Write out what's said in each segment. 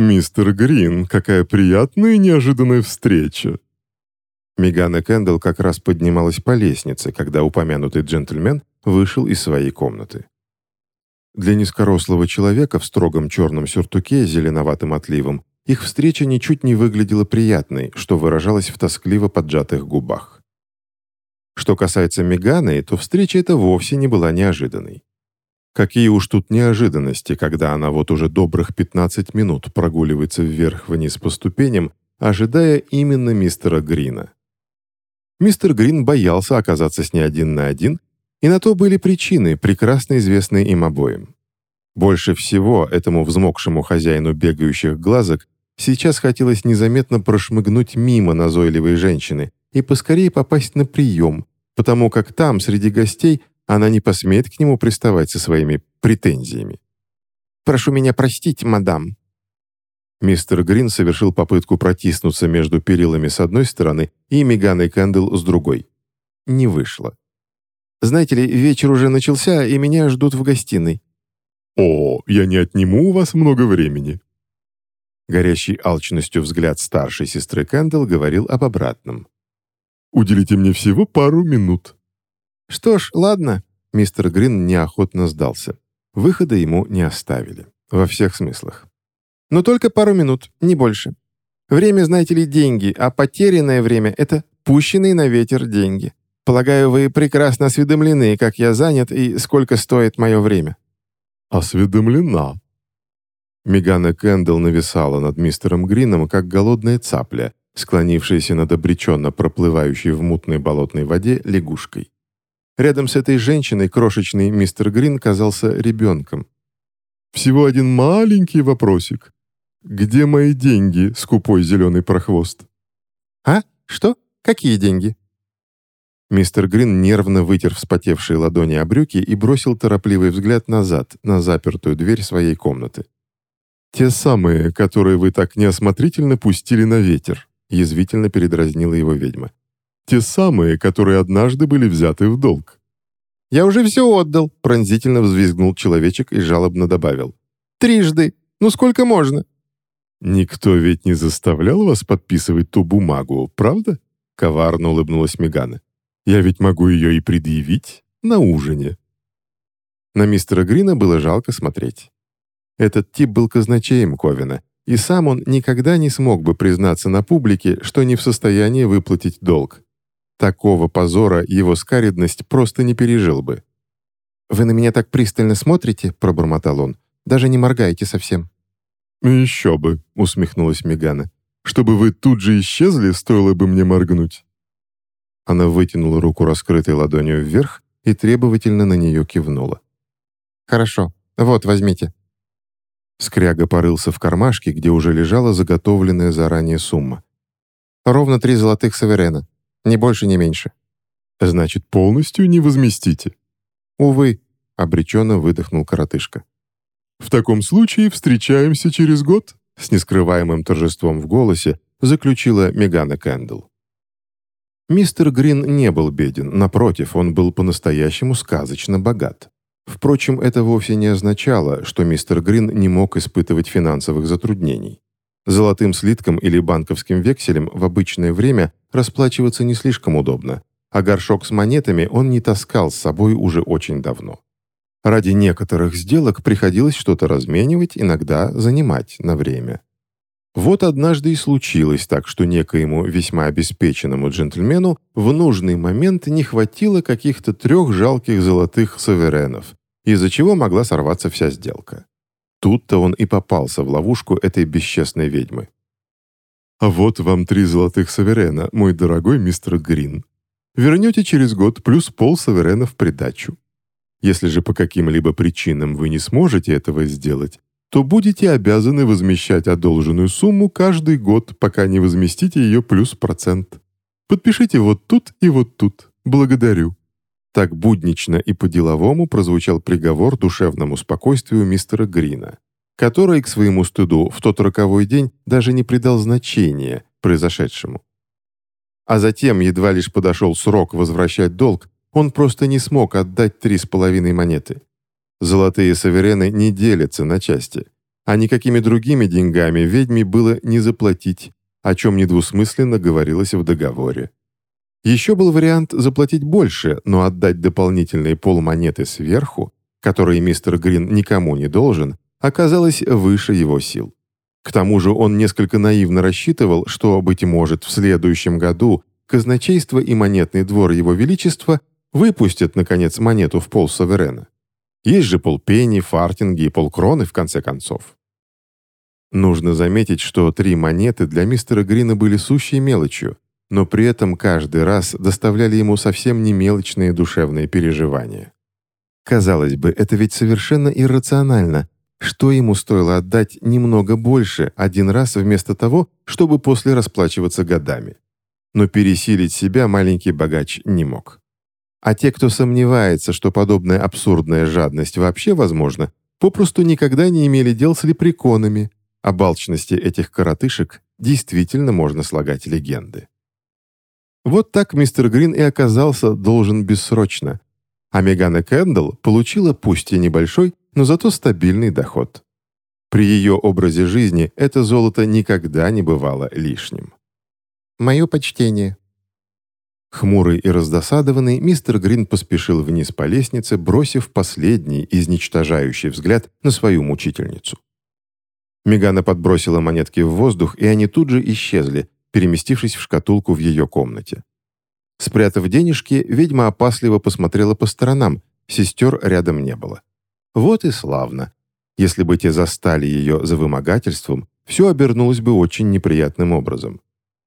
«Мистер Грин, какая приятная и неожиданная встреча!» Меган и Кэндалл как раз поднималась по лестнице, когда упомянутый джентльмен вышел из своей комнаты. Для низкорослого человека в строгом черном сюртуке с зеленоватым отливом их встреча ничуть не выглядела приятной, что выражалось в тоскливо поджатых губах. Что касается Меганы, то встреча эта вовсе не была неожиданной. Какие уж тут неожиданности, когда она вот уже добрых 15 минут прогуливается вверх-вниз по ступеням, ожидая именно мистера Грина. Мистер Грин боялся оказаться с ней один на один и на то были причины, прекрасно известные им обоим. Больше всего этому взмокшему хозяину бегающих глазок сейчас хотелось незаметно прошмыгнуть мимо назойливой женщины и поскорее попасть на прием, потому как там, среди гостей, она не посмеет к нему приставать со своими претензиями. «Прошу меня простить, мадам». Мистер Грин совершил попытку протиснуться между перилами с одной стороны и Меганой Кэндл с другой. Не вышло. Знаете ли, вечер уже начался, и меня ждут в гостиной». «О, я не отниму у вас много времени». Горящий алчностью взгляд старшей сестры Кэндалл говорил об обратном. «Уделите мне всего пару минут». «Что ж, ладно». Мистер Грин неохотно сдался. Выхода ему не оставили. Во всех смыслах. «Но только пару минут, не больше. Время, знаете ли, деньги, а потерянное время — это пущенные на ветер деньги. Полагаю, вы прекрасно осведомлены, как я занят и сколько стоит мое время». «Осведомлена». Мегана Кэндалл нависала над мистером Грином, как голодная цапля, склонившаяся над обреченно проплывающей в мутной болотной воде лягушкой. Рядом с этой женщиной крошечный мистер Грин казался ребенком. «Всего один маленький вопросик. Где мои деньги, скупой зеленый прохвост?» «А? Что? Какие деньги?» Мистер Грин нервно вытер вспотевшие ладони о брюки и бросил торопливый взгляд назад, на запертую дверь своей комнаты. «Те самые, которые вы так неосмотрительно пустили на ветер», язвительно передразнила его ведьма. «Те самые, которые однажды были взяты в долг». «Я уже все отдал», пронзительно взвизгнул человечек и жалобно добавил. «Трижды! Ну сколько можно?» «Никто ведь не заставлял вас подписывать ту бумагу, правда?» Коварно улыбнулась Мегана. Я ведь могу ее и предъявить на ужине». На мистера Грина было жалко смотреть. Этот тип был казначеем Ковина, и сам он никогда не смог бы признаться на публике, что не в состоянии выплатить долг. Такого позора его скаридность просто не пережил бы. «Вы на меня так пристально смотрите», — пробормотал он, «даже не моргаете совсем». «Еще бы», — усмехнулась Мегана. «Чтобы вы тут же исчезли, стоило бы мне моргнуть». Она вытянула руку раскрытой ладонью вверх и требовательно на нее кивнула. «Хорошо. Вот, возьмите». Скряга порылся в кармашке, где уже лежала заготовленная заранее сумма. «Ровно три золотых саверена. Ни больше, ни меньше». «Значит, полностью не возместите?» «Увы», — обреченно выдохнул коротышка. «В таком случае встречаемся через год», — с нескрываемым торжеством в голосе заключила Мегана Кэндл. Мистер Грин не был беден, напротив, он был по-настоящему сказочно богат. Впрочем, это вовсе не означало, что мистер Грин не мог испытывать финансовых затруднений. Золотым слитком или банковским векселем в обычное время расплачиваться не слишком удобно, а горшок с монетами он не таскал с собой уже очень давно. Ради некоторых сделок приходилось что-то разменивать, иногда занимать на время. Вот однажды и случилось так, что некоему весьма обеспеченному джентльмену в нужный момент не хватило каких-то трех жалких золотых суверенов, из-за чего могла сорваться вся сделка. Тут-то он и попался в ловушку этой бесчестной ведьмы. «А вот вам три золотых суверена, мой дорогой мистер Грин. Вернете через год плюс пол суверена в придачу. Если же по каким-либо причинам вы не сможете этого сделать, то будете обязаны возмещать одолженную сумму каждый год, пока не возместите ее плюс процент. Подпишите вот тут и вот тут. Благодарю». Так буднично и по-деловому прозвучал приговор душевному спокойствию мистера Грина, который, к своему стыду, в тот роковой день даже не придал значения произошедшему. А затем, едва лишь подошел срок возвращать долг, он просто не смог отдать три с половиной монеты. Золотые саверены не делятся на части. а никакими другими деньгами ведьме было не заплатить, о чем недвусмысленно говорилось в договоре. Еще был вариант заплатить больше, но отдать дополнительные полмонеты сверху, которые мистер Грин никому не должен, оказалось выше его сил. К тому же он несколько наивно рассчитывал, что, быть может, в следующем году казначейство и монетный двор Его Величества выпустят, наконец, монету в пол суверена. Есть же полпенни, фартинги и полкроны, в конце концов. Нужно заметить, что три монеты для мистера Грина были сущей мелочью, но при этом каждый раз доставляли ему совсем не мелочные душевные переживания. Казалось бы, это ведь совершенно иррационально. Что ему стоило отдать немного больше один раз вместо того, чтобы после расплачиваться годами? Но пересилить себя маленький богач не мог. А те, кто сомневается, что подобная абсурдная жадность вообще возможна, попросту никогда не имели дел с лепреконами. О балчности этих коротышек действительно можно слагать легенды. Вот так мистер Грин и оказался должен бессрочно, а Мегана Кэндалл получила пусть и небольшой, но зато стабильный доход. При ее образе жизни это золото никогда не бывало лишним. «Мое почтение», Хмурый и раздосадованный, мистер Грин поспешил вниз по лестнице, бросив последний, изничтожающий взгляд на свою мучительницу. Мегана подбросила монетки в воздух, и они тут же исчезли, переместившись в шкатулку в ее комнате. Спрятав денежки, ведьма опасливо посмотрела по сторонам, сестер рядом не было. Вот и славно. Если бы те застали ее за вымогательством, все обернулось бы очень неприятным образом.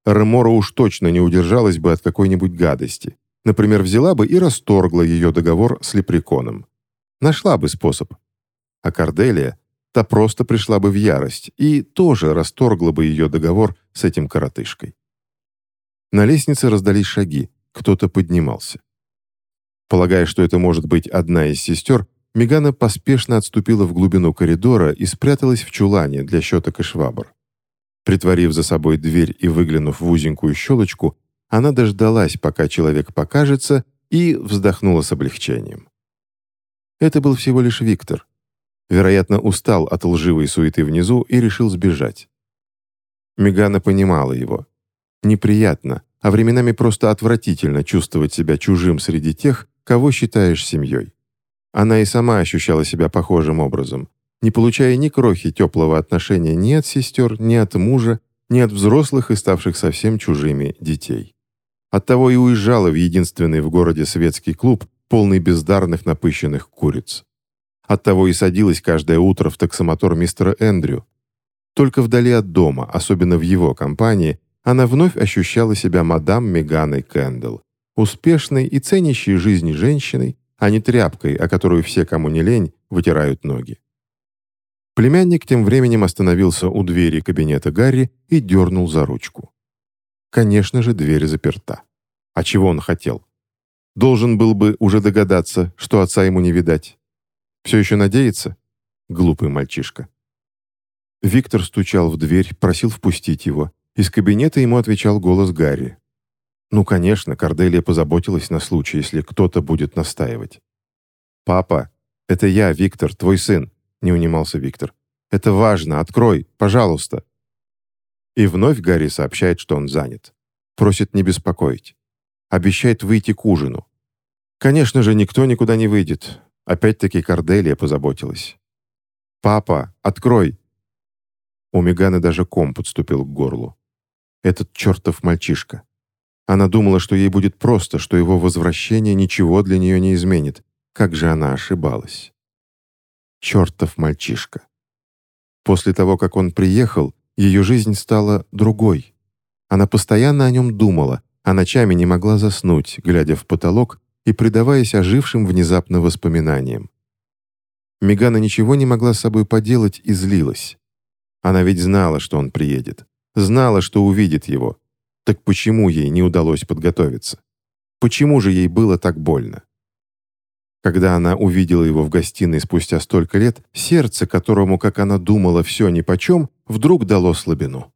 Ремора уж точно не удержалась бы от какой-нибудь гадости. Например, взяла бы и расторгла ее договор с лепреконом. Нашла бы способ. А Корделия, та просто пришла бы в ярость и тоже расторгла бы ее договор с этим коротышкой. На лестнице раздались шаги, кто-то поднимался. Полагая, что это может быть одна из сестер, Мегана поспешно отступила в глубину коридора и спряталась в чулане для щеток и швабр. Притворив за собой дверь и выглянув в узенькую щелочку, она дождалась, пока человек покажется, и вздохнула с облегчением. Это был всего лишь Виктор. Вероятно, устал от лживой суеты внизу и решил сбежать. Мегана понимала его. Неприятно, а временами просто отвратительно чувствовать себя чужим среди тех, кого считаешь семьей. Она и сама ощущала себя похожим образом, не получая ни крохи теплого отношения ни от сестер, ни от мужа, ни от взрослых и ставших совсем чужими детей. Оттого и уезжала в единственный в городе светский клуб, полный бездарных напыщенных куриц. Оттого и садилась каждое утро в таксомотор мистера Эндрю. Только вдали от дома, особенно в его компании, она вновь ощущала себя мадам Меганой Кэндл, успешной и ценящей жизнь женщиной, а не тряпкой, о которую все, кому не лень, вытирают ноги. Племянник тем временем остановился у двери кабинета Гарри и дернул за ручку. Конечно же, дверь заперта. А чего он хотел? Должен был бы уже догадаться, что отца ему не видать. Все еще надеется? Глупый мальчишка. Виктор стучал в дверь, просил впустить его. Из кабинета ему отвечал голос Гарри. Ну, конечно, Корделия позаботилась на случай, если кто-то будет настаивать. «Папа, это я, Виктор, твой сын. — не унимался Виктор. «Это важно, открой, пожалуйста». И вновь Гарри сообщает, что он занят. Просит не беспокоить. Обещает выйти к ужину. Конечно же, никто никуда не выйдет. Опять-таки Корделия позаботилась. «Папа, открой!» У Меганы даже ком подступил к горлу. Этот чертов мальчишка. Она думала, что ей будет просто, что его возвращение ничего для нее не изменит. Как же она ошибалась. Чертов мальчишка. После того, как он приехал, ее жизнь стала другой. Она постоянно о нем думала, а ночами не могла заснуть, глядя в потолок и предаваясь ожившим внезапно воспоминаниям. Мегана ничего не могла с собой поделать и злилась. Она ведь знала, что он приедет. Знала, что увидит его. Так почему ей не удалось подготовиться? Почему же ей было так больно? Когда она увидела его в гостиной спустя столько лет, сердце, которому, как она думала, все нипочем, вдруг дало слабину.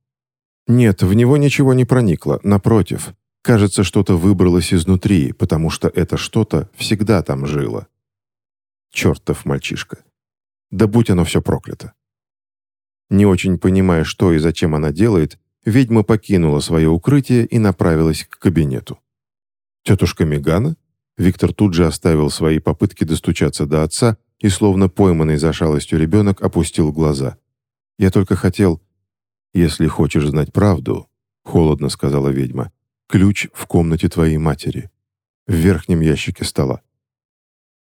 Нет, в него ничего не проникло, напротив. Кажется, что-то выбралось изнутри, потому что это что-то всегда там жило. Чертов мальчишка. Да будь оно все проклято. Не очень понимая, что и зачем она делает, ведьма покинула свое укрытие и направилась к кабинету. «Тетушка Мегана?» Виктор тут же оставил свои попытки достучаться до отца и, словно пойманный за шалостью ребенок, опустил глаза. «Я только хотел...» «Если хочешь знать правду», — холодно сказала ведьма, «ключ в комнате твоей матери, в верхнем ящике стола».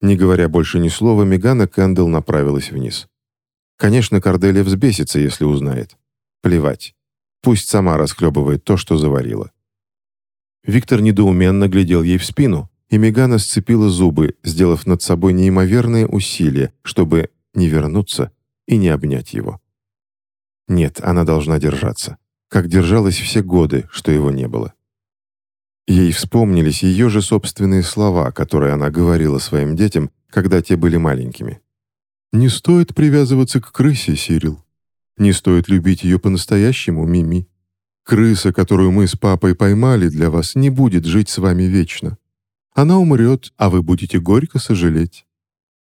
Не говоря больше ни слова, Мегана Кэндл направилась вниз. Конечно, Корделия взбесится, если узнает. Плевать. Пусть сама расхлебывает то, что заварила. Виктор недоуменно глядел ей в спину, и Мегана сцепила зубы, сделав над собой неимоверные усилия, чтобы не вернуться и не обнять его. Нет, она должна держаться, как держалась все годы, что его не было. Ей вспомнились ее же собственные слова, которые она говорила своим детям, когда те были маленькими. «Не стоит привязываться к крысе, Сирил. Не стоит любить ее по-настоящему, Мими. Крыса, которую мы с папой поймали для вас, не будет жить с вами вечно. Она умрет, а вы будете горько сожалеть.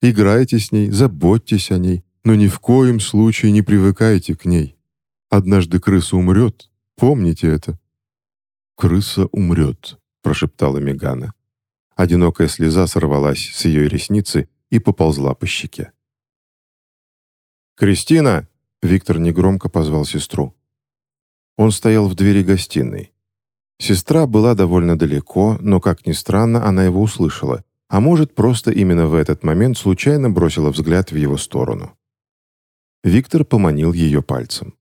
Играйте с ней, заботьтесь о ней, но ни в коем случае не привыкайте к ней. Однажды крыса умрет, помните это». «Крыса умрет», — прошептала Мегана. Одинокая слеза сорвалась с ее ресницы и поползла по щеке. «Кристина!» — Виктор негромко позвал сестру. Он стоял в двери гостиной. Сестра была довольно далеко, но, как ни странно, она его услышала, а может, просто именно в этот момент случайно бросила взгляд в его сторону. Виктор поманил ее пальцем.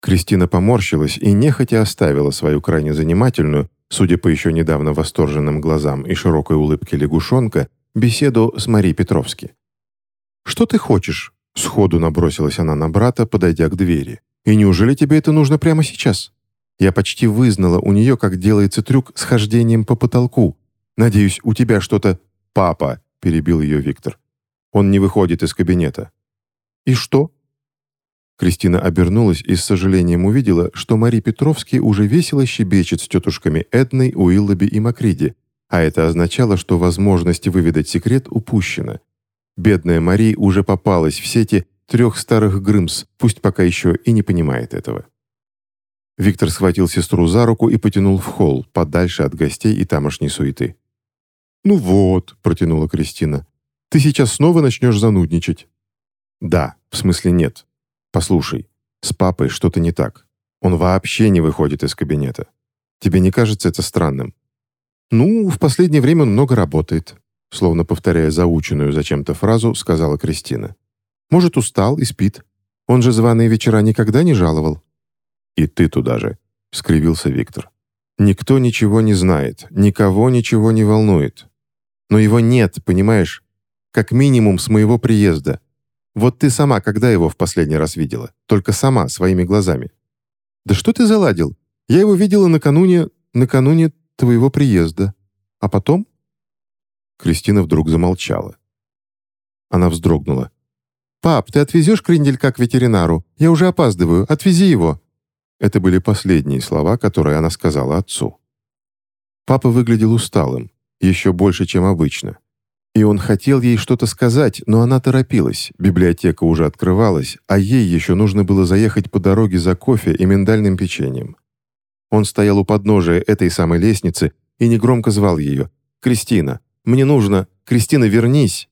Кристина поморщилась и нехотя оставила свою крайне занимательную, судя по еще недавно восторженным глазам и широкой улыбке лягушонка, беседу с Марией Петровски. «Что ты хочешь?» — сходу набросилась она на брата, подойдя к двери. И неужели тебе это нужно прямо сейчас? Я почти вызнала у нее, как делается трюк с хождением по потолку. Надеюсь, у тебя что-то... Папа, перебил ее Виктор. Он не выходит из кабинета. И что? Кристина обернулась и с сожалением увидела, что Мари Петровский уже весело щебечет с тетушками Эдной, Уиллоби и Макриди, а это означало, что возможность выведать секрет упущена. Бедная Мари уже попалась в сети трех старых Грымс, пусть пока еще и не понимает этого. Виктор схватил сестру за руку и потянул в холл, подальше от гостей и тамошней суеты. «Ну вот», — протянула Кристина, — «ты сейчас снова начнешь занудничать». «Да, в смысле нет. Послушай, с папой что-то не так. Он вообще не выходит из кабинета. Тебе не кажется это странным?» «Ну, в последнее время он много работает», словно повторяя заученную зачем-то фразу, сказала Кристина. Может, устал и спит. Он же званые вечера никогда не жаловал». «И ты туда же», — скривился Виктор. «Никто ничего не знает, никого ничего не волнует. Но его нет, понимаешь? Как минимум с моего приезда. Вот ты сама когда его в последний раз видела? Только сама, своими глазами». «Да что ты заладил? Я его видела накануне... накануне твоего приезда. А потом...» Кристина вдруг замолчала. Она вздрогнула. «Пап, ты отвезешь кренделька к ветеринару? Я уже опаздываю. Отвези его». Это были последние слова, которые она сказала отцу. Папа выглядел усталым, еще больше, чем обычно. И он хотел ей что-то сказать, но она торопилась, библиотека уже открывалась, а ей еще нужно было заехать по дороге за кофе и миндальным печеньем. Он стоял у подножия этой самой лестницы и негромко звал ее. «Кристина, мне нужно... Кристина, вернись!»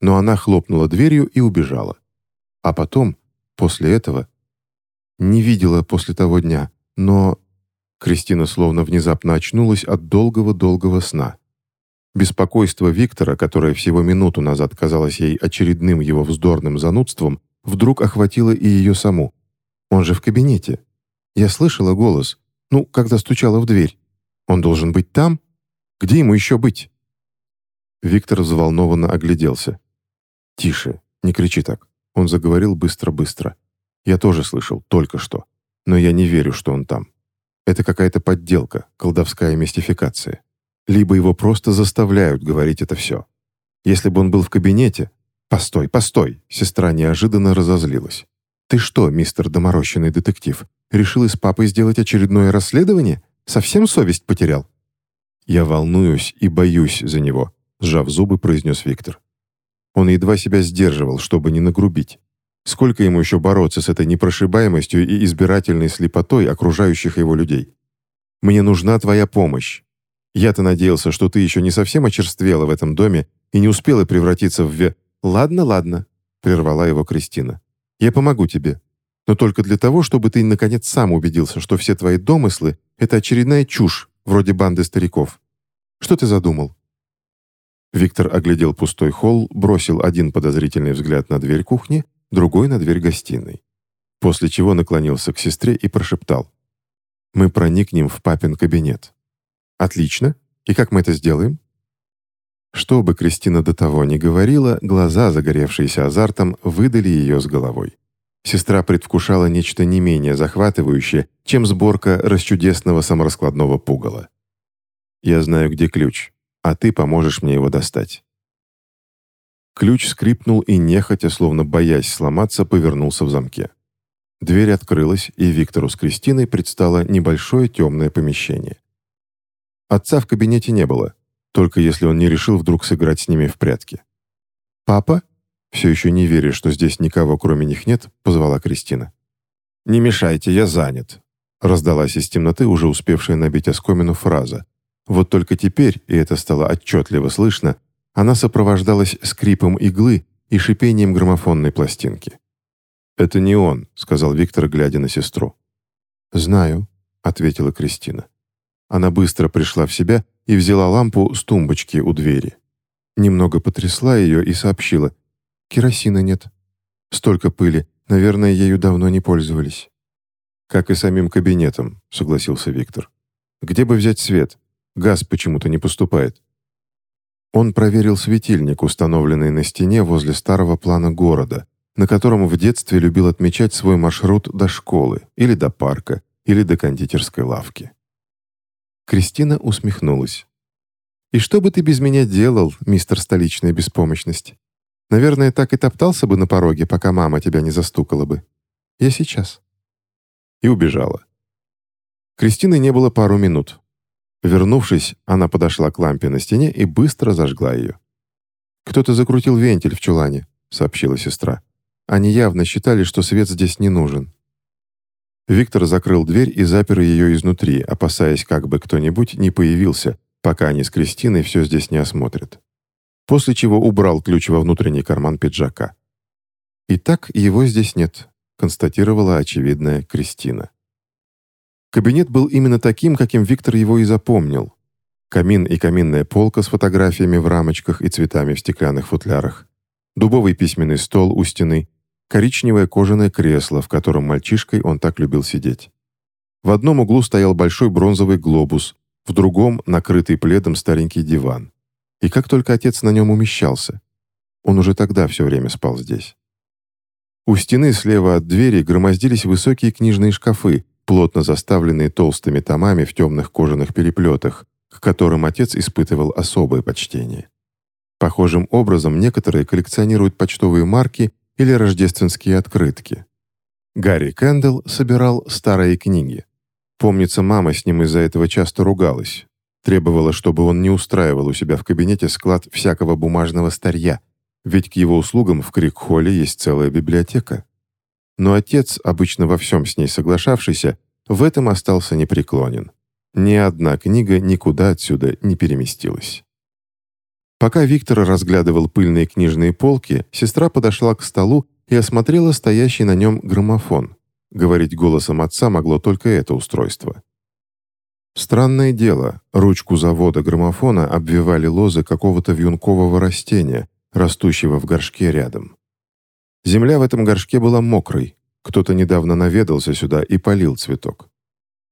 но она хлопнула дверью и убежала. А потом, после этого, не видела после того дня, но... Кристина словно внезапно очнулась от долгого-долгого сна. Беспокойство Виктора, которое всего минуту назад казалось ей очередным его вздорным занудством, вдруг охватило и ее саму. «Он же в кабинете. Я слышала голос. Ну, когда стучала в дверь. Он должен быть там? Где ему еще быть?» Виктор взволнованно огляделся. «Тише, не кричи так». Он заговорил быстро-быстро. «Я тоже слышал, только что. Но я не верю, что он там. Это какая-то подделка, колдовская мистификация. Либо его просто заставляют говорить это все. Если бы он был в кабинете... Постой, постой!» Сестра неожиданно разозлилась. «Ты что, мистер доморощенный детектив, решил из папы сделать очередное расследование? Совсем совесть потерял?» «Я волнуюсь и боюсь за него», — сжав зубы, произнес Виктор. Он едва себя сдерживал, чтобы не нагрубить. Сколько ему еще бороться с этой непрошибаемостью и избирательной слепотой окружающих его людей? Мне нужна твоя помощь. Я-то надеялся, что ты еще не совсем очерствела в этом доме и не успела превратиться в... Ве... «Ладно, ладно», — прервала его Кристина. «Я помогу тебе. Но только для того, чтобы ты, наконец, сам убедился, что все твои домыслы — это очередная чушь, вроде банды стариков. Что ты задумал?» Виктор оглядел пустой холл, бросил один подозрительный взгляд на дверь кухни, другой на дверь гостиной. После чего наклонился к сестре и прошептал. «Мы проникнем в папин кабинет». «Отлично. И как мы это сделаем?» Что бы Кристина до того ни говорила, глаза, загоревшиеся азартом, выдали ее с головой. Сестра предвкушала нечто не менее захватывающее, чем сборка расчудесного самораскладного пугала. «Я знаю, где ключ, а ты поможешь мне его достать». Ключ скрипнул и, нехотя, словно боясь сломаться, повернулся в замке. Дверь открылась, и Виктору с Кристиной предстало небольшое темное помещение. Отца в кабинете не было, только если он не решил вдруг сыграть с ними в прятки. «Папа?» Все еще не веря, что здесь никого кроме них нет, позвала Кристина. «Не мешайте, я занят», — раздалась из темноты уже успевшая набить оскомину фраза. Вот только теперь, и это стало отчетливо слышно, она сопровождалась скрипом иглы и шипением граммофонной пластинки. «Это не он», — сказал Виктор, глядя на сестру. «Знаю», — ответила Кристина. Она быстро пришла в себя и взяла лампу с тумбочки у двери. Немного потрясла ее и сообщила. «Керосина нет. Столько пыли. Наверное, ею давно не пользовались». «Как и самим кабинетом», — согласился Виктор. «Где бы взять свет? Газ почему-то не поступает». Он проверил светильник, установленный на стене возле старого плана города, на котором в детстве любил отмечать свой маршрут до школы, или до парка, или до кондитерской лавки. Кристина усмехнулась. «И что бы ты без меня делал, мистер столичная беспомощность? Наверное, так и топтался бы на пороге, пока мама тебя не застукала бы. Я сейчас». И убежала. Кристины не было пару минут. Вернувшись, она подошла к лампе на стене и быстро зажгла ее. «Кто-то закрутил вентиль в чулане», — сообщила сестра. «Они явно считали, что свет здесь не нужен. Виктор закрыл дверь и запер ее изнутри, опасаясь, как бы кто-нибудь не появился, пока они с Кристиной все здесь не осмотрят. После чего убрал ключ во внутренний карман пиджака. «Итак, его здесь нет», — констатировала очевидная Кристина. Кабинет был именно таким, каким Виктор его и запомнил. Камин и каминная полка с фотографиями в рамочках и цветами в стеклянных футлярах, дубовый письменный стол у стены, коричневое кожаное кресло, в котором мальчишкой он так любил сидеть. В одном углу стоял большой бронзовый глобус, в другом — накрытый пледом старенький диван. И как только отец на нем умещался. Он уже тогда все время спал здесь. У стены слева от двери громоздились высокие книжные шкафы, плотно заставленные толстыми томами в темных кожаных переплетах, к которым отец испытывал особое почтение. Похожим образом некоторые коллекционируют почтовые марки или рождественские открытки. Гарри Кэндалл собирал старые книги. Помнится, мама с ним из-за этого часто ругалась. Требовала, чтобы он не устраивал у себя в кабинете склад всякого бумажного старья, ведь к его услугам в Крик-Холле есть целая библиотека. Но отец, обычно во всем с ней соглашавшийся, в этом остался непреклонен. Ни одна книга никуда отсюда не переместилась. Пока Виктор разглядывал пыльные книжные полки, сестра подошла к столу и осмотрела стоящий на нем граммофон. Говорить голосом отца могло только это устройство. Странное дело, ручку завода граммофона обвивали лозы какого-то вьюнкового растения, растущего в горшке рядом. Земля в этом горшке была мокрой, кто-то недавно наведался сюда и полил цветок.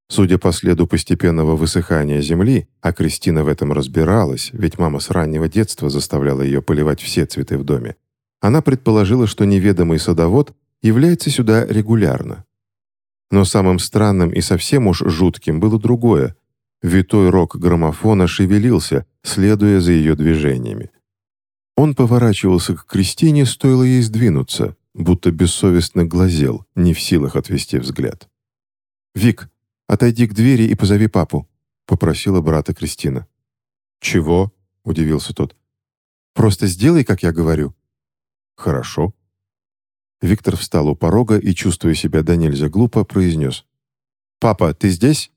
Судя по следу постепенного высыхания земли, а Кристина в этом разбиралась, ведь мама с раннего детства заставляла ее поливать все цветы в доме, она предположила, что неведомый садовод является сюда регулярно. Но самым странным и совсем уж жутким было другое. Витой рог граммофона шевелился, следуя за ее движениями. Он поворачивался к Кристине, стоило ей сдвинуться, будто бессовестно глазел, не в силах отвести взгляд. «Вик, «Отойди к двери и позови папу», — попросила брата Кристина. «Чего?» — удивился тот. «Просто сделай, как я говорю». «Хорошо». Виктор встал у порога и, чувствуя себя до нельзя глупо, произнес. «Папа, ты здесь?»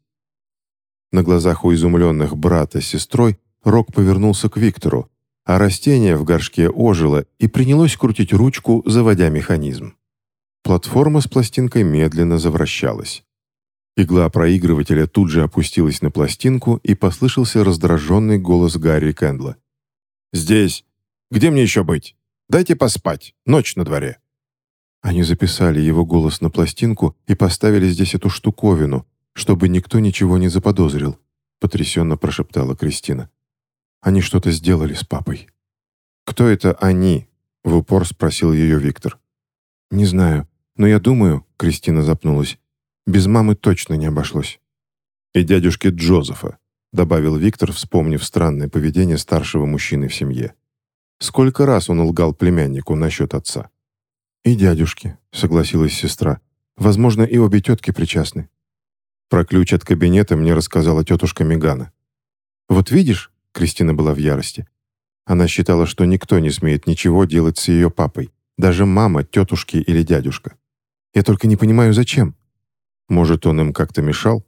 На глазах у изумленных брата с сестрой Рок повернулся к Виктору, а растение в горшке ожило и принялось крутить ручку, заводя механизм. Платформа с пластинкой медленно завращалась. Игла проигрывателя тут же опустилась на пластинку, и послышался раздраженный голос Гарри Кэндла. «Здесь! Где мне еще быть? Дайте поспать, ночь на дворе!» Они записали его голос на пластинку и поставили здесь эту штуковину, чтобы никто ничего не заподозрил», — потрясенно прошептала Кристина. «Они что-то сделали с папой». «Кто это они?» — в упор спросил ее Виктор. «Не знаю, но я думаю», — Кристина запнулась, «без мамы точно не обошлось». «И дядюшки Джозефа», — добавил Виктор, вспомнив странное поведение старшего мужчины в семье. Сколько раз он лгал племяннику насчет отца. «И дядюшки», — согласилась сестра. «Возможно, и обе тетки причастны». Про ключ от кабинета мне рассказала тетушка Мегана. «Вот видишь», — Кристина была в ярости. Она считала, что никто не смеет ничего делать с ее папой, даже мама, тетушки или дядюшка. Я только не понимаю, зачем. Может, он им как-то мешал?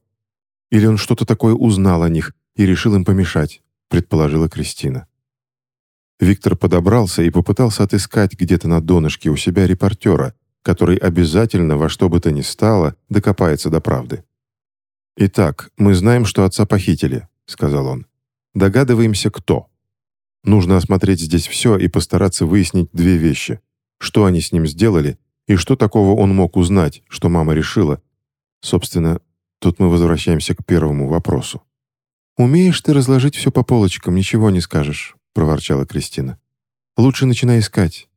Или он что-то такое узнал о них и решил им помешать, предположила Кристина. Виктор подобрался и попытался отыскать где-то на донышке у себя репортера, который обязательно во что бы то ни стало докопается до правды. «Итак, мы знаем, что отца похитили», — сказал он. «Догадываемся, кто. Нужно осмотреть здесь все и постараться выяснить две вещи. Что они с ним сделали и что такого он мог узнать, что мама решила. Собственно, тут мы возвращаемся к первому вопросу. «Умеешь ты разложить все по полочкам, ничего не скажешь», — проворчала Кристина. «Лучше начинай искать».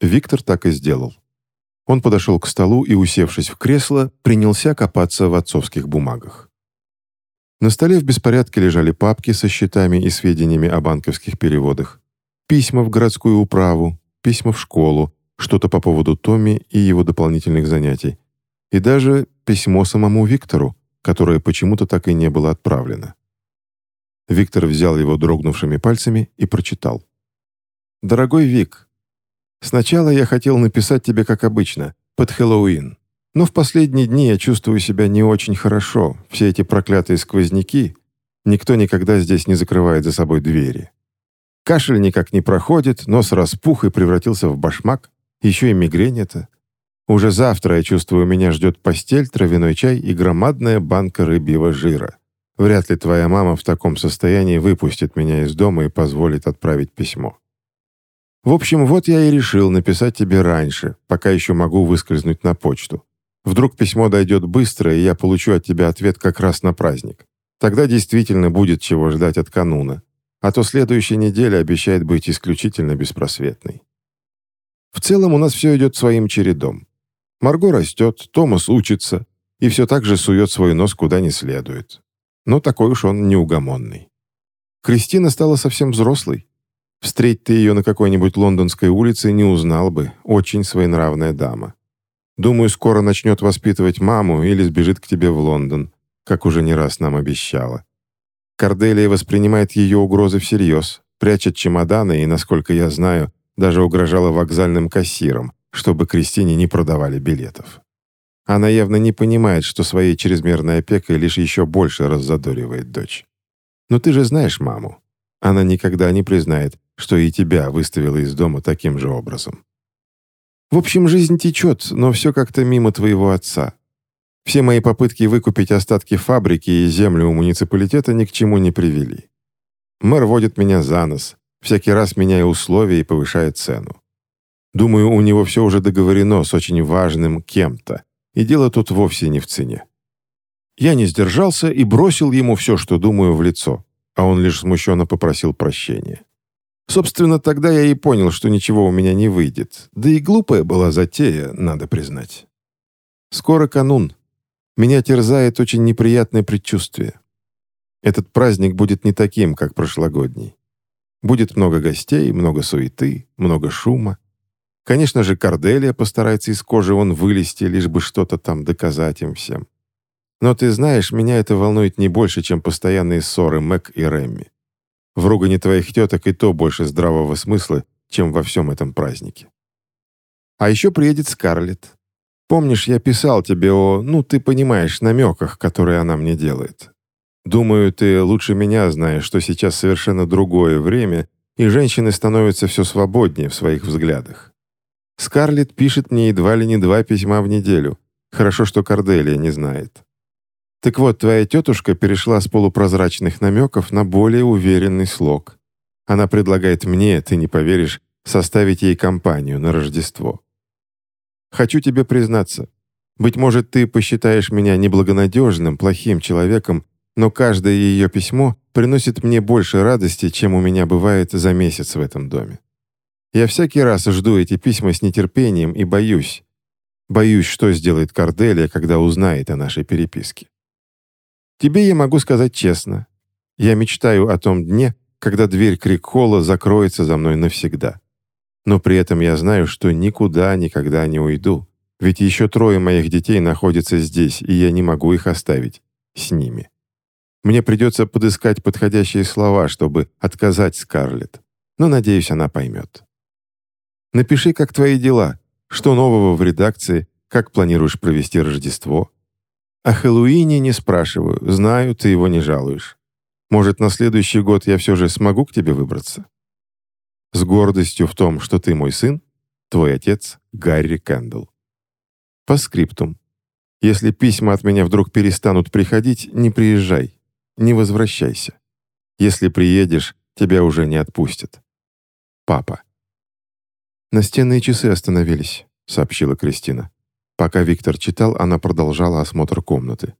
Виктор так и сделал. Он подошел к столу и, усевшись в кресло, принялся копаться в отцовских бумагах. На столе в беспорядке лежали папки со счетами и сведениями о банковских переводах, письма в городскую управу, письма в школу, что-то по поводу Томми и его дополнительных занятий, и даже письмо самому Виктору, которое почему-то так и не было отправлено. Виктор взял его дрогнувшими пальцами и прочитал. «Дорогой Вик, Сначала я хотел написать тебе как обычно, под Хэллоуин. Но в последние дни я чувствую себя не очень хорошо. Все эти проклятые сквозняки. Никто никогда здесь не закрывает за собой двери. Кашель никак не проходит, нос распух и превратился в башмак. Еще и мигрень это. Уже завтра, я чувствую, меня ждет постель, травяной чай и громадная банка рыбьего жира. Вряд ли твоя мама в таком состоянии выпустит меня из дома и позволит отправить письмо. В общем, вот я и решил написать тебе раньше, пока еще могу выскользнуть на почту. Вдруг письмо дойдет быстро, и я получу от тебя ответ как раз на праздник. Тогда действительно будет чего ждать от кануна. А то следующая неделя обещает быть исключительно беспросветной. В целом у нас все идет своим чередом. Марго растет, Томас учится, и все так же сует свой нос куда не следует. Но такой уж он неугомонный. Кристина стала совсем взрослой, Встреть ты ее на какой-нибудь лондонской улице, не узнал бы. Очень своенравная дама. Думаю, скоро начнет воспитывать маму или сбежит к тебе в Лондон, как уже не раз нам обещала. Корделия воспринимает ее угрозы всерьез, прячет чемоданы и, насколько я знаю, даже угрожала вокзальным кассирам, чтобы Кристине не продавали билетов. Она явно не понимает, что своей чрезмерной опекой лишь еще больше раззадоривает дочь. Но ты же знаешь маму. Она никогда не признает, что и тебя выставила из дома таким же образом. В общем, жизнь течет, но все как-то мимо твоего отца. Все мои попытки выкупить остатки фабрики и землю у муниципалитета ни к чему не привели. Мэр водит меня за нос, всякий раз меняя условия и повышая цену. Думаю, у него все уже договорено с очень важным кем-то, и дело тут вовсе не в цене. Я не сдержался и бросил ему все, что думаю, в лицо, а он лишь смущенно попросил прощения. Собственно, тогда я и понял, что ничего у меня не выйдет. Да и глупая была затея, надо признать. Скоро канун. Меня терзает очень неприятное предчувствие. Этот праздник будет не таким, как прошлогодний. Будет много гостей, много суеты, много шума. Конечно же, Корделия постарается из кожи он вылезти, лишь бы что-то там доказать им всем. Но ты знаешь, меня это волнует не больше, чем постоянные ссоры Мэг и Рэмми. В ругане твоих теток и то больше здравого смысла, чем во всем этом празднике. А еще приедет Скарлетт. Помнишь, я писал тебе о, ну, ты понимаешь, намеках, которые она мне делает. Думаю, ты лучше меня знаешь, что сейчас совершенно другое время, и женщины становятся все свободнее в своих взглядах. Скарлетт пишет мне едва ли не два письма в неделю. Хорошо, что Корделия не знает. Так вот, твоя тетушка перешла с полупрозрачных намеков на более уверенный слог. Она предлагает мне, ты не поверишь, составить ей компанию на Рождество. Хочу тебе признаться. Быть может, ты посчитаешь меня неблагонадежным, плохим человеком, но каждое ее письмо приносит мне больше радости, чем у меня бывает за месяц в этом доме. Я всякий раз жду эти письма с нетерпением и боюсь. Боюсь, что сделает Корделия, когда узнает о нашей переписке. Тебе я могу сказать честно. Я мечтаю о том дне, когда дверь Крикхолла закроется за мной навсегда. Но при этом я знаю, что никуда никогда не уйду, ведь еще трое моих детей находятся здесь, и я не могу их оставить с ними. Мне придется подыскать подходящие слова, чтобы отказать Скарлетт, но, надеюсь, она поймет. Напиши, как твои дела, что нового в редакции, как планируешь провести Рождество. О Хэллоуине не спрашиваю, знаю, ты его не жалуешь. Может, на следующий год я все же смогу к тебе выбраться? С гордостью в том, что ты мой сын, твой отец Гарри Кэндл. По скриптум. Если письма от меня вдруг перестанут приходить, не приезжай, не возвращайся. Если приедешь, тебя уже не отпустят. Папа. «Настенные часы остановились», — сообщила Кристина. Пока Виктор читал, она продолжала осмотр комнаты.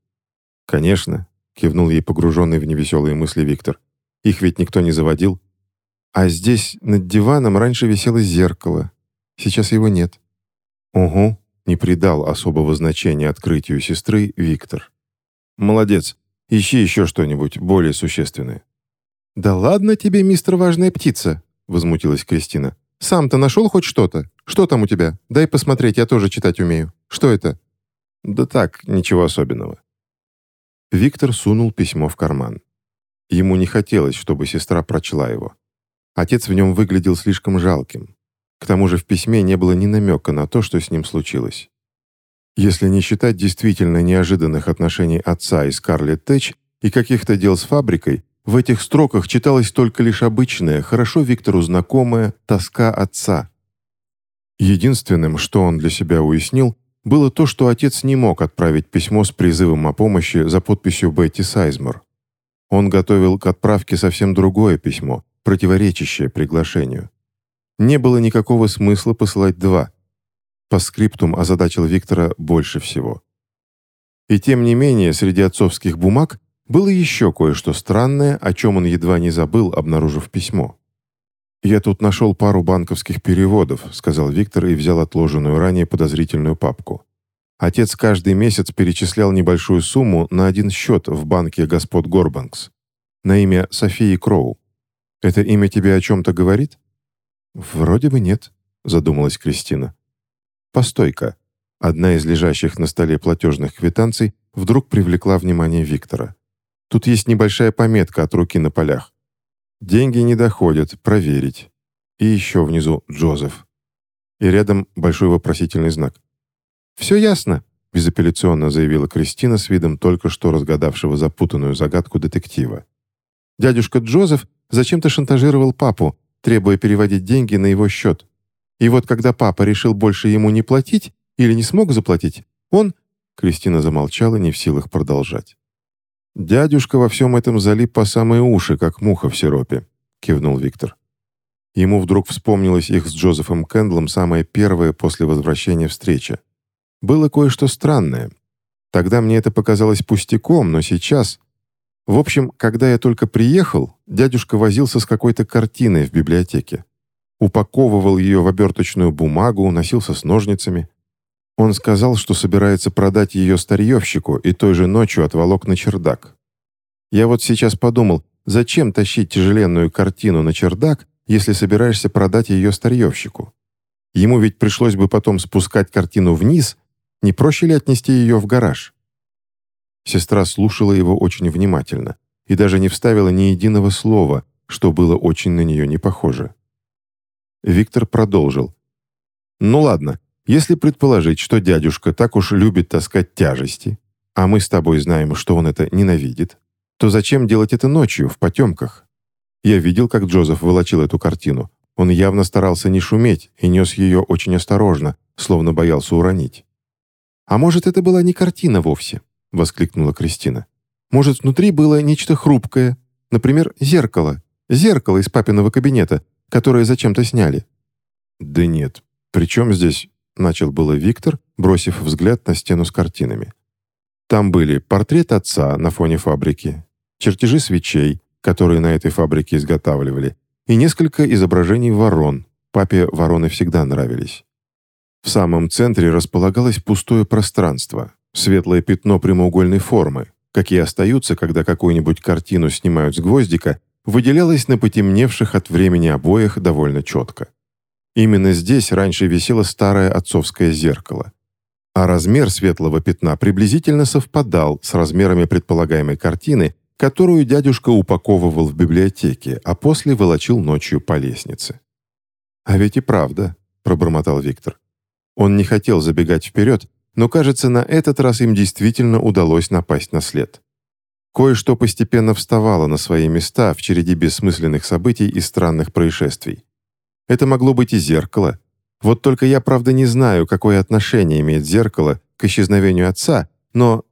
«Конечно», — кивнул ей погруженный в невеселые мысли Виктор. «Их ведь никто не заводил. А здесь, над диваном, раньше висело зеркало. Сейчас его нет». «Угу», — не придал особого значения открытию сестры Виктор. «Молодец. Ищи еще что-нибудь более существенное». «Да ладно тебе, мистер Важная Птица», — возмутилась Кристина. «Сам-то нашел хоть что-то? Что там у тебя? Дай посмотреть, я тоже читать умею. Что это?» «Да так, ничего особенного». Виктор сунул письмо в карман. Ему не хотелось, чтобы сестра прочла его. Отец в нем выглядел слишком жалким. К тому же в письме не было ни намека на то, что с ним случилось. Если не считать действительно неожиданных отношений отца и Скарлетт Тэч и каких-то дел с фабрикой, в этих строках читалась только лишь обычная, хорошо Виктору знакомая тоска отца. Единственным, что он для себя уяснил, было то, что отец не мог отправить письмо с призывом о помощи за подписью Бетти Сайзмор. Он готовил к отправке совсем другое письмо, противоречащее приглашению. Не было никакого смысла посылать два. По скриптум озадачил Виктора больше всего. И тем не менее, среди отцовских бумаг было еще кое-что странное, о чем он едва не забыл, обнаружив письмо. «Я тут нашел пару банковских переводов», — сказал Виктор и взял отложенную ранее подозрительную папку. Отец каждый месяц перечислял небольшую сумму на один счет в банке господ Горбанкс на имя Софии Кроу. «Это имя тебе о чем-то говорит?» «Вроде бы нет», — задумалась Кристина. «Постой-ка». Одна из лежащих на столе платежных квитанций вдруг привлекла внимание Виктора. Тут есть небольшая пометка от руки на полях. Деньги не доходят, проверить. И еще внизу Джозеф. И рядом большой вопросительный знак. «Все ясно», — безапелляционно заявила Кристина с видом только что разгадавшего запутанную загадку детектива. «Дядюшка Джозеф зачем-то шантажировал папу, требуя переводить деньги на его счет. И вот когда папа решил больше ему не платить или не смог заплатить, он...» Кристина замолчала, не в силах продолжать. «Дядюшка во всем этом залип по самые уши, как муха в сиропе», — кивнул Виктор. Ему вдруг вспомнилось их с Джозефом Кэндлом самое первое после возвращения встреча. Было кое-что странное. Тогда мне это показалось пустяком, но сейчас... В общем, когда я только приехал, дядюшка возился с какой-то картиной в библиотеке. Упаковывал ее в оберточную бумагу, носился с ножницами. Он сказал, что собирается продать ее старьевщику и той же ночью отволок на чердак. Я вот сейчас подумал, зачем тащить тяжеленную картину на чердак, если собираешься продать ее старьевщику? Ему ведь пришлось бы потом спускать картину вниз, не проще ли отнести ее в гараж? Сестра слушала его очень внимательно и даже не вставила ни единого слова, что было очень на нее не похоже. Виктор продолжил. «Ну ладно, Если предположить, что дядюшка так уж любит таскать тяжести, а мы с тобой знаем, что он это ненавидит, то зачем делать это ночью, в потемках? Я видел, как Джозеф волочил эту картину. Он явно старался не шуметь и нес ее очень осторожно, словно боялся уронить. «А может, это была не картина вовсе?» — воскликнула Кристина. «Может, внутри было нечто хрупкое, например, зеркало, зеркало из папиного кабинета, которое зачем-то сняли». «Да нет, при здесь начал было Виктор, бросив взгляд на стену с картинами. Там были портрет отца на фоне фабрики, чертежи свечей, которые на этой фабрике изготавливали, и несколько изображений ворон. Папе вороны всегда нравились. В самом центре располагалось пустое пространство, светлое пятно прямоугольной формы, какие остаются, когда какую-нибудь картину снимают с гвоздика, выделялось на потемневших от времени обоях довольно четко. Именно здесь раньше висело старое отцовское зеркало. А размер светлого пятна приблизительно совпадал с размерами предполагаемой картины, которую дядюшка упаковывал в библиотеке, а после волочил ночью по лестнице. «А ведь и правда», — пробормотал Виктор. Он не хотел забегать вперед, но, кажется, на этот раз им действительно удалось напасть на след. Кое-что постепенно вставало на свои места в череде бессмысленных событий и странных происшествий. Это могло быть и зеркало. Вот только я, правда, не знаю, какое отношение имеет зеркало к исчезновению отца, но...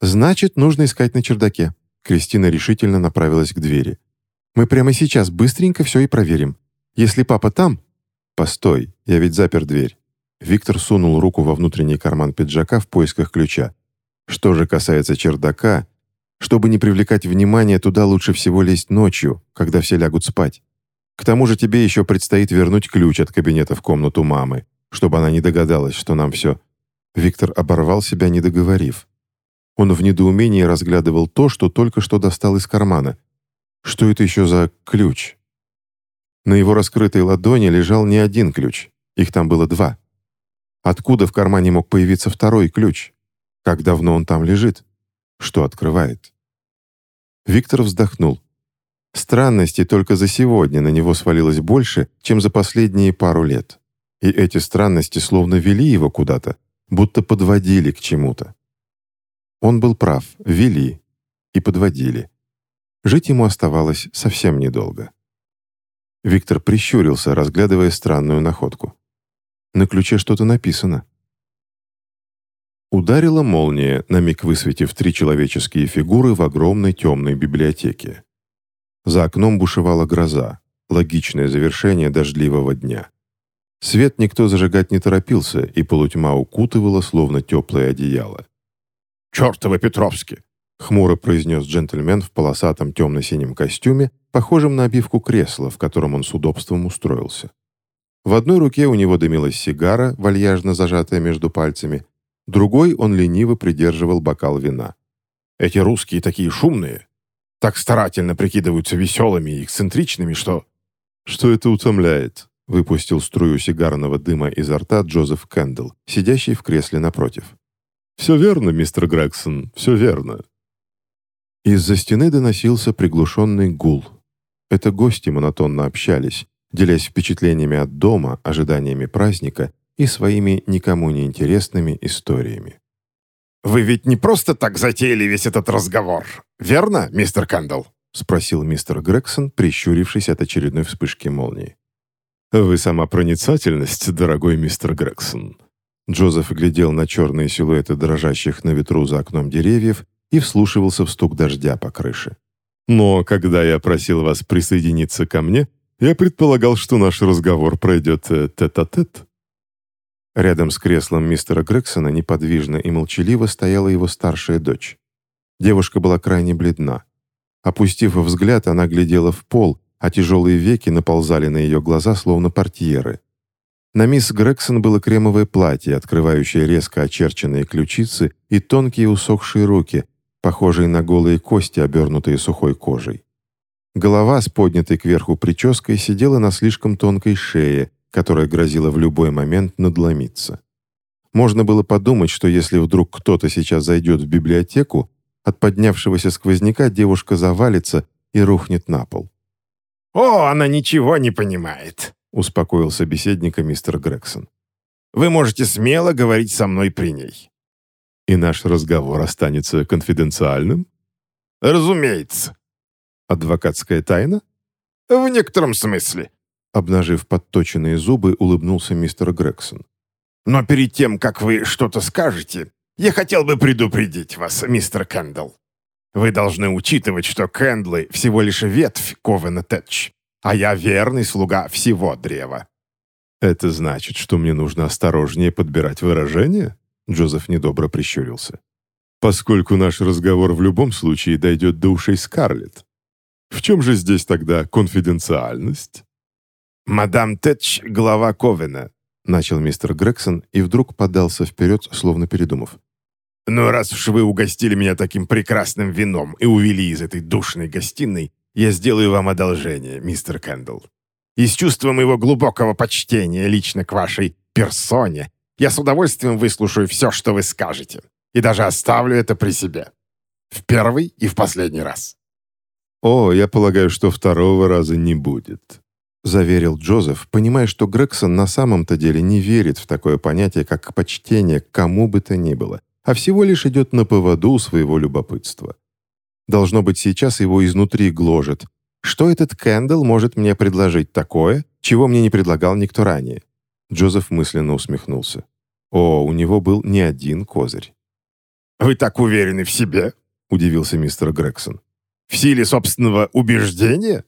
Значит, нужно искать на чердаке. Кристина решительно направилась к двери. Мы прямо сейчас быстренько все и проверим. Если папа там... Постой, я ведь запер дверь. Виктор сунул руку во внутренний карман пиджака в поисках ключа. Что же касается чердака, чтобы не привлекать внимания, туда лучше всего лезть ночью, когда все лягут спать. К тому же тебе еще предстоит вернуть ключ от кабинета в комнату мамы, чтобы она не догадалась, что нам все...» Виктор оборвал себя, не договорив. Он в недоумении разглядывал то, что только что достал из кармана. Что это еще за ключ? На его раскрытой ладони лежал не один ключ. Их там было два. Откуда в кармане мог появиться второй ключ? Как давно он там лежит? Что открывает? Виктор вздохнул. Странностей только за сегодня на него свалилось больше, чем за последние пару лет. И эти странности словно вели его куда-то, будто подводили к чему-то. Он был прав, вели и подводили. Жить ему оставалось совсем недолго. Виктор прищурился, разглядывая странную находку. На ключе что-то написано. Ударила молния, на миг высветив три человеческие фигуры в огромной темной библиотеке. За окном бушевала гроза, логичное завершение дождливого дня. Свет никто зажигать не торопился, и полутьма укутывала, словно теплое одеяло. «Чертовы Петровски!» — хмуро произнес джентльмен в полосатом темно-синем костюме, похожем на обивку кресла, в котором он с удобством устроился. В одной руке у него дымилась сигара, вальяжно зажатая между пальцами, другой он лениво придерживал бокал вина. «Эти русские такие шумные!» Так старательно прикидываются веселыми и эксцентричными, что... Что это утомляет? Выпустил струю сигарного дыма изо рта Джозеф Кэндл, сидящий в кресле напротив. «Все верно, мистер Грегсон, все верно». Из-за стены доносился приглушенный гул. Это гости монотонно общались, делясь впечатлениями от дома, ожиданиями праздника и своими никому не интересными историями. «Вы ведь не просто так затеяли весь этот разговор, верно, мистер Кэндалл?» — спросил мистер Грегсон, прищурившись от очередной вспышки молнии. «Вы сама проницательность, дорогой мистер Грегсон». Джозеф глядел на черные силуэты дрожащих на ветру за окном деревьев и вслушивался в стук дождя по крыше. «Но когда я просил вас присоединиться ко мне, я предполагал, что наш разговор пройдет э, тет-а-тет». -тет. Рядом с креслом мистера Грексона неподвижно и молчаливо стояла его старшая дочь. Девушка была крайне бледна. Опустив взгляд, она глядела в пол, а тяжелые веки наползали на ее глаза, словно портьеры. На мисс Грегсон было кремовое платье, открывающее резко очерченные ключицы и тонкие усохшие руки, похожие на голые кости, обернутые сухой кожей. Голова с поднятой кверху прической сидела на слишком тонкой шее, которая грозила в любой момент надломиться. Можно было подумать, что если вдруг кто-то сейчас зайдет в библиотеку, от поднявшегося сквозняка девушка завалится и рухнет на пол. «О, она ничего не понимает», — успокоил собеседника мистер Грегсон. Вы можете смело говорить со мной при ней». «И наш разговор останется конфиденциальным?» «Разумеется». «Адвокатская тайна?» «В некотором смысле», — обнажив подточенные зубы, улыбнулся мистер Грегсон. «Но перед тем, как вы что-то скажете, я хотел бы предупредить вас, мистер Кэндалл. Вы должны учитывать, что Кэндлы всего лишь ветвь Ковена Тэтч, а я верный слуга всего древа». «Это значит, что мне нужно осторожнее подбирать выражения?» Джозеф недобро прищурился. «Поскольку наш разговор в любом случае дойдет до ушей Скарлетт. В чем же здесь тогда конфиденциальность?» «Мадам Тэтч — глава Ковена», — начал мистер Грегсон и вдруг подался вперед, словно передумав. «Ну, раз уж вы угостили меня таким прекрасным вином и увели из этой душной гостиной, я сделаю вам одолжение, мистер Кэндалл. И с чувством его глубокого почтения лично к вашей персоне я с удовольствием выслушаю все, что вы скажете, и даже оставлю это при себе. В первый и в последний раз». «О, я полагаю, что второго раза не будет», — заверил Джозеф, понимая, что Грегсон на самом-то деле не верит в такое понятие, как почтение к кому бы то ни было, а всего лишь идет на поводу своего любопытства. Должно быть, сейчас его изнутри гложет. Что этот Кэндалл может мне предложить такое, чего мне не предлагал никто ранее? Джозеф мысленно усмехнулся. О, у него был не один козырь. «Вы так уверены в себе?» — удивился мистер Грегсон. «В силе собственного убеждения?»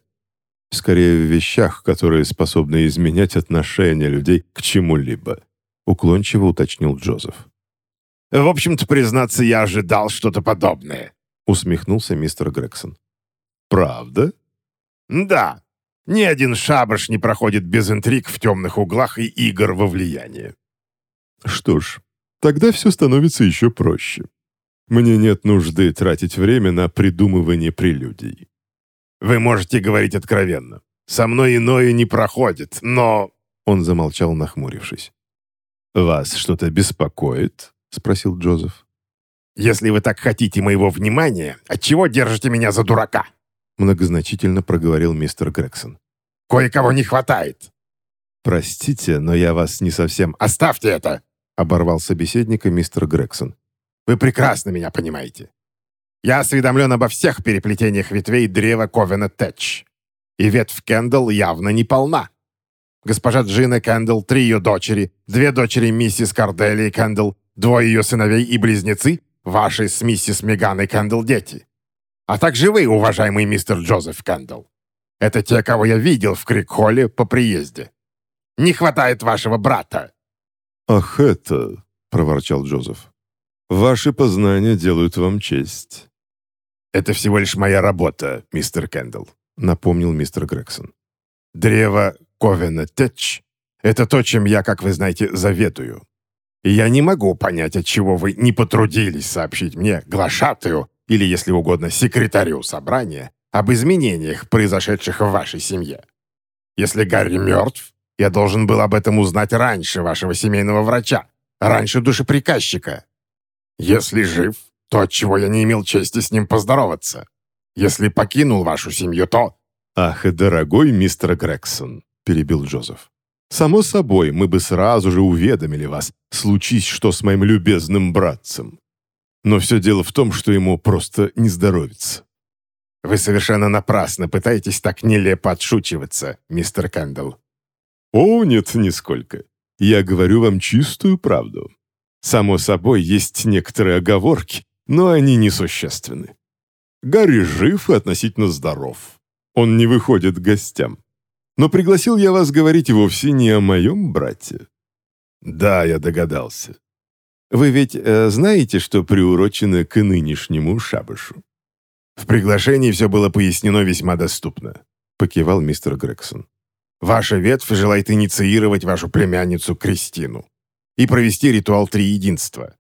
Скорее в вещах, которые способны изменять отношение людей к чему-либо», — уклончиво уточнил Джозеф. «В общем-то, признаться, я ожидал что-то подобное», — усмехнулся мистер Грегсон. «Правда?» «Да. Ни один шабаш не проходит без интриг в темных углах и игр во влияние». «Что ж, тогда все становится еще проще. Мне нет нужды тратить время на придумывание прелюдий. Вы можете говорить откровенно. Со мной иное не проходит, но...» Он замолчал, нахмурившись. «Вас что-то беспокоит?» — спросил Джозеф. «Если вы так хотите моего внимания, отчего держите меня за дурака?» Многозначительно проговорил мистер Грегсон. «Кое-кого не хватает». «Простите, но я вас не совсем...» «Оставьте это!» — оборвал собеседника мистер Грегсон. «Вы прекрасно меня понимаете. Я осведомлен обо всех переплетениях ветвей древа Ковена Тэтч. И ветвь Кендалл явно не полна. Госпожа Джина Кендалл, три ее дочери, две дочери миссис Карделии Кендалл, двое ее сыновей и близнецы, ваши с миссис Меганой Кендалл дети. А также вы, уважаемый мистер Джозеф Кендалл. Это те, кого я видел в Крик-Холле по приезде. Не хватает вашего брата». «Ах это!» — проворчал Джозеф. «Ваши познания делают вам честь. «Это всего лишь моя работа, мистер Кэндалл», — напомнил мистер Грегсон. «Древо Ковена Тэтч — это то, чем я, как вы знаете, заветую. Я не могу понять, от чего вы не потрудились сообщить мне, глашатую, или, если угодно, секретарю собрания, об изменениях, произошедших в вашей семье. Если Гарри мертв, я должен был об этом узнать раньше вашего семейного врача, раньше душеприказчика. Если жив, то, от чего я не имел чести с ним поздороваться. Если покинул вашу семью, то...» «Ах, дорогой мистер Грегсон», — перебил Джозеф. «Само собой, мы бы сразу же уведомили вас, случись что с моим любезным братцем. Но все дело в том, что ему просто не здоровится». «Вы совершенно напрасно пытаетесь так нелепо отшучиваться, мистер Кэндалл». «О, нет, нисколько. Я говорю вам чистую правду. Само собой, есть некоторые оговорки, но они несущественны. Гарри жив и относительно здоров. Он не выходит к гостям. Но пригласил я вас говорить вовсе не о моем брате. Да, я догадался. Вы ведь э, знаете, что приурочено к нынешнему шабашу? В приглашении все было пояснено весьма доступно, покивал мистер Грегсон. Ваша ветвь желает инициировать вашу племянницу Кристину и провести ритуал Триединства.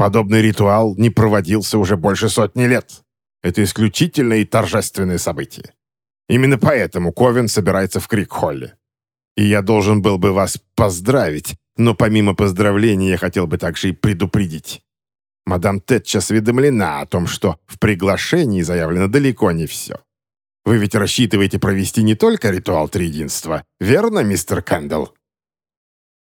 Подобный ритуал не проводился уже больше сотни лет. Это исключительное и торжественное событие. Именно поэтому Ковен собирается в Крик-Холле. И я должен был бы вас поздравить, но помимо поздравления я хотел бы также и предупредить. Мадам Тэтч осведомлена о том, что в приглашении заявлено далеко не все. Вы ведь рассчитываете провести не только ритуал Триединства, верно, мистер Кэндалл?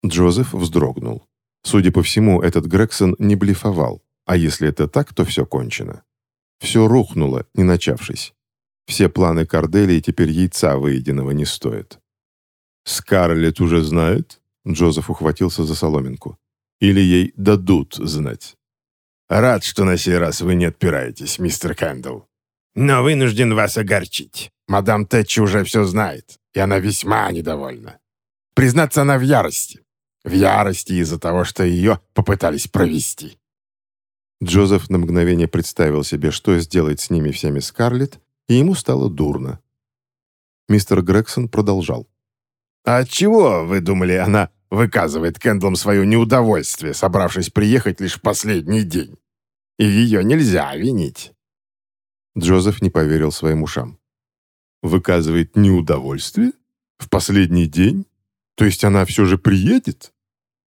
Джозеф вздрогнул. Судя по всему, этот Грегсон не блефовал, а если это так, то все кончено. Все рухнуло, не начавшись. Все планы Корделии теперь яйца выеденного не стоят. «Скарлетт уже знает?» Джозеф ухватился за соломинку. «Или ей дадут знать?» «Рад, что на сей раз вы не отпираетесь, мистер Кэндл. Но вынужден вас огорчить. Мадам Тэтчи уже все знает, и она весьма недовольна. Признаться, она в ярости. В ярости из-за того, что ее попытались провести». Джозеф на мгновение представил себе, что сделает с ними всеми Скарлетт, и ему стало дурно. Мистер Грегсон продолжал. «А чего, вы думали, она выказывает Кэндлом свое неудовольствие, собравшись приехать лишь в последний день? И ее нельзя винить». Джозеф не поверил своим ушам. «Выказывает неудовольствие? В последний день? То есть она все же приедет?»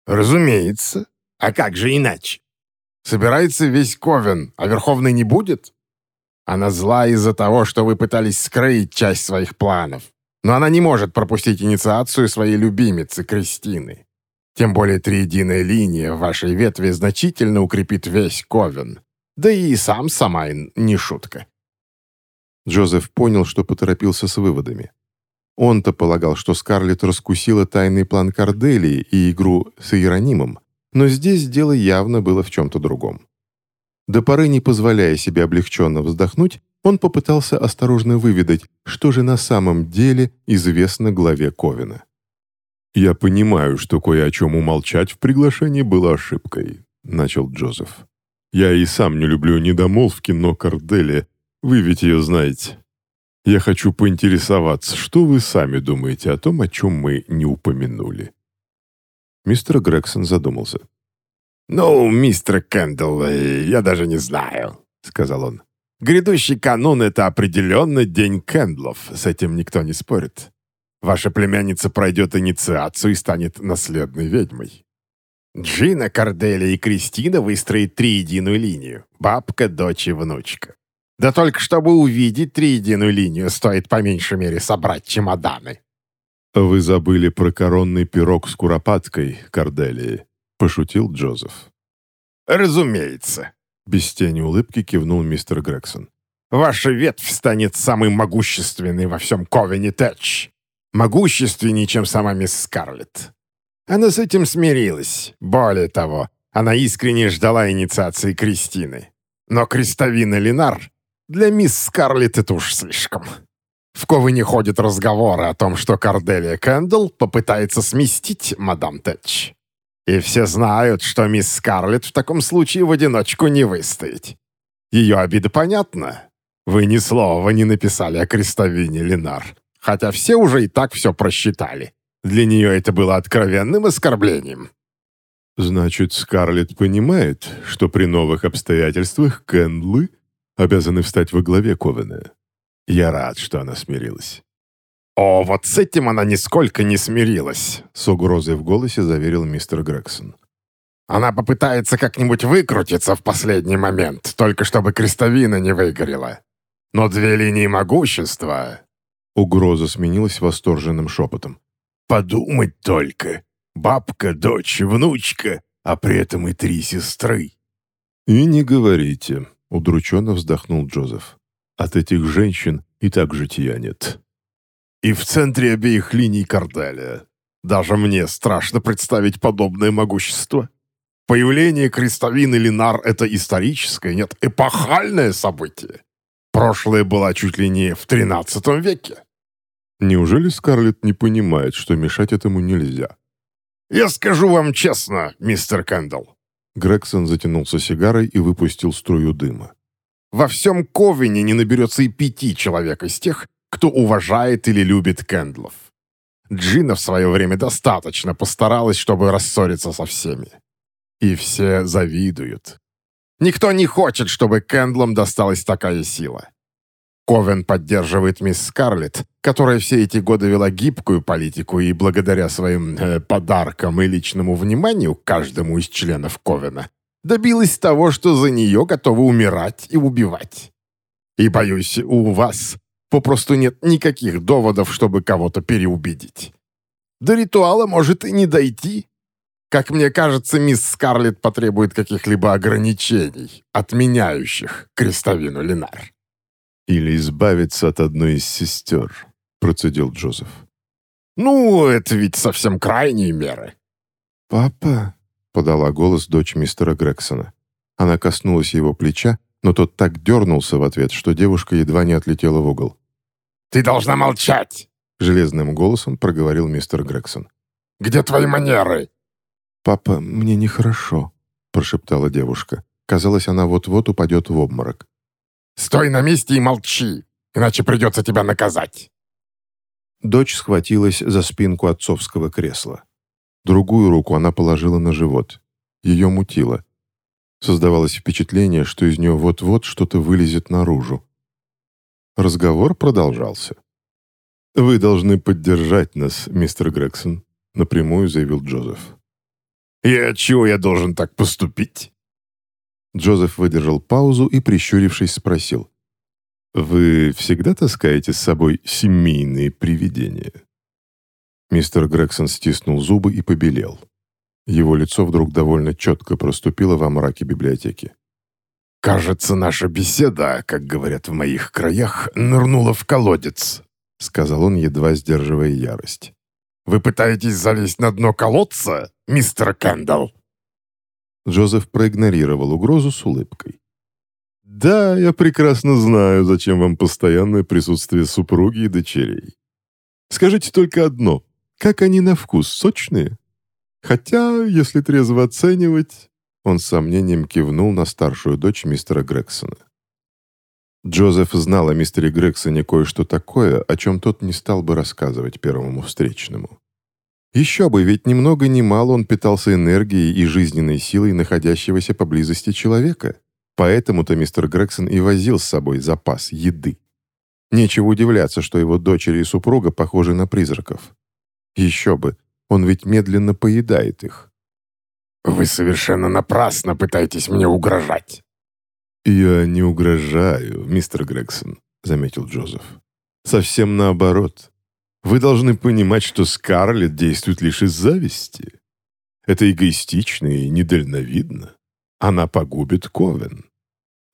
«Разумеется. А как же иначе? Собирается весь Ковен, а Верховный не будет? Она зла из-за того, что вы пытались скрыть часть своих планов. Но она не может пропустить инициацию своей любимицы Кристины. Тем более триединая линия в вашей ветви значительно укрепит весь Ковен. Да и сам Самайн не шутка. Джозеф понял, что поторопился с выводами. Он-то полагал, что Скарлетт раскусила тайный план Корделии и игру с Иеронимом, но здесь дело явно было в чем-то другом. До поры не позволяя себе облегченно вздохнуть, он попытался осторожно выведать, что же на самом деле известно главе Ковина. «Я понимаю, что кое о чем умолчать в приглашении было ошибкой», — начал Джозеф. «Я и сам не люблю недомолвки, но Корделия, вы ведь ее знаете. Я хочу поинтересоваться, что вы сами думаете о том, о чем мы не упомянули?» Мистер Грегсон задумался. «Ну, мистер Кэндалл, я даже не знаю», — сказал он. «Грядущий канун — это определенно день Кэндлов, с этим никто не спорит. Ваша племянница пройдет инициацию и станет наследной ведьмой. Джина, Корделия и Кристина выстроят триединую линию. Бабка, дочь и внучка. Да только чтобы увидеть триединую линию, стоит по меньшей мере собрать чемоданы. «Вы забыли про коронный пирог с куропаткой, Корделии», — пошутил Джозеф. «Разумеется», — без тени улыбки кивнул мистер Грегсон. «Ваша ветвь станет самой могущественной во всем Ковене Тэтч. Могущественнее, чем сама мисс Скарлетт. Она с этим смирилась. Более того, она искренне ждала инициации Кристины. Но крестовина Ленар для мисс Скарлетт это уж слишком». В Ковыне ходят разговоры о том, что Корделия Кэндл попытается сместить мадам Тэтч. И все знают, что мисс Скарлетт в таком случае в одиночку не выстоит. Ее обида понятна. Вы ни слова не написали о крестовине Ленар, хотя все уже и так все просчитали. Для нее это было откровенным оскорблением. Значит, Скарлетт понимает, что при новых обстоятельствах Кэндлы обязаны встать во главе Ковена. Я рад, что она смирилась. «О, вот с этим она нисколько не смирилась», — с угрозой в голосе заверил мистер Грегсон. «Она попытается как-нибудь выкрутиться в последний момент, только чтобы крестовина не выгорела. Но две линии могущества...» Угроза сменилась восторженным шепотом. «Подумать только! Бабка, дочь, внучка, а при этом и три сестры!» «И не говорите», — удрученно вздохнул Джозеф. От этих женщин и так жития нет. И в центре обеих линий Корделия. Даже мне страшно представить подобное могущество. Появление крестовины Линар — это историческое, нет, эпохальное событие. Прошлое было чуть ли не в XIII веке. Неужели Скарлетт не понимает, что мешать этому нельзя? «Я скажу вам честно, мистер Кэндалл». Грегсон затянулся сигарой и выпустил струю дыма. Во всем Ковине не наберется и пяти человек из тех, кто уважает или любит Кэндлов. Джина в свое время достаточно постаралась, чтобы рассориться со всеми. И все завидуют. Никто не хочет, чтобы Кэндлам досталась такая сила. Ковен поддерживает мисс Скарлетт, которая все эти годы вела гибкую политику и благодаря своим э, подаркам и личному вниманию каждому из членов Ковена добилась того, что за нее готовы умирать и убивать. И, боюсь, у вас попросту нет никаких доводов, чтобы кого-то переубедить. До ритуала может и не дойти, Как мне кажется, мисс Скарлетт потребует каких-либо ограничений, отменяющих крестовину Ленар». «Или избавиться от одной из сестер», — процедил Джозеф. «Ну, это ведь совсем крайние меры». «Папа», — подала голос дочь мистера Грексона. Она коснулась его плеча, но тот так дернулся в ответ, что девушка едва не отлетела в угол. «Ты должна молчать!» — железным голосом проговорил мистер Грексон. «Где твои манеры?» «Папа, мне нехорошо», — прошептала девушка. Казалось, она вот-вот упадет в обморок. «Стой на месте и молчи, иначе придется тебя наказать!» Дочь схватилась за спинку отцовского кресла. Другую руку она положила на живот. Ее мутило. Создавалось впечатление, что из нее вот-вот что-то вылезет наружу. Разговор продолжался. «Вы должны поддержать нас, мистер Грегсон», — напрямую заявил Джозеф. «И от чего я должен так поступить?» Джозеф выдержал паузу и, прищурившись, спросил. «Вы всегда таскаете с собой семейные привидения?» Мистер Грегсон стиснул зубы и побелел. Его лицо вдруг довольно четко проступило во мраке библиотеки. «Кажется, наша беседа, как говорят в моих краях, нырнула в колодец», — сказал он, едва сдерживая ярость. «Вы пытаетесь залезть на дно колодца, мистер Кэндалл?» Джозеф проигнорировал угрозу с улыбкой. «Да, я прекрасно знаю, зачем вам постоянное присутствие супруги и дочерей. Скажите только одно. Как они на вкус, сочные? Хотя, если трезво оценивать, он с сомнением кивнул на старшую дочь мистера Грексона. Джозеф знал о мистере Грексоне кое-что такое, о чем тот не стал бы рассказывать первому встречному. Еще бы, ведь ни много ни мало он питался энергией и жизненной силой находящегося поблизости человека. Поэтому-то мистер Грексон и возил с собой запас еды. Нечего удивляться, что его дочери и супруга похожи на призраков. Еще бы, он ведь медленно поедает их. «Вы совершенно напрасно пытаетесь мне угрожать». «Я не угрожаю, мистер Грегсон», — заметил Джозеф. «Совсем наоборот. Вы должны понимать, что Скарлетт действует лишь из зависти. Это эгоистично и недальновидно. Она погубит Ковен.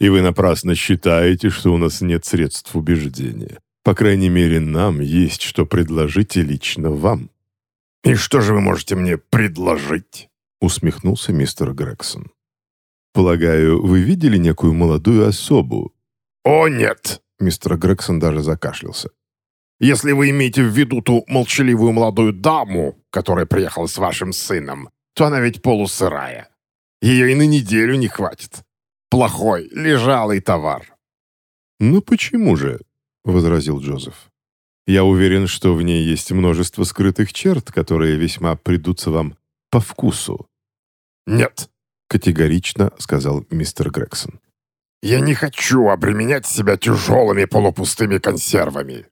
И вы напрасно считаете, что у нас нет средств убеждения. По крайней мере, нам есть что предложить и лично вам. «И что же вы можете мне предложить?» усмехнулся мистер Грегсон. «Полагаю, вы видели некую молодую особу?» «О, нет!» Мистер Грегсон даже закашлялся. «Если вы имеете в виду ту молчаливую молодую даму, которая приехала с вашим сыном, то она ведь полусырая. Ее и на неделю не хватит. Плохой, лежалый товар». «Ну почему же?» — возразил Джозеф. Я уверен, что в ней есть множество скрытых черт, которые весьма придутся вам по вкусу». «Нет», — категорично сказал мистер Грегсон. «Я не хочу обременять себя тяжелыми полупустыми консервами.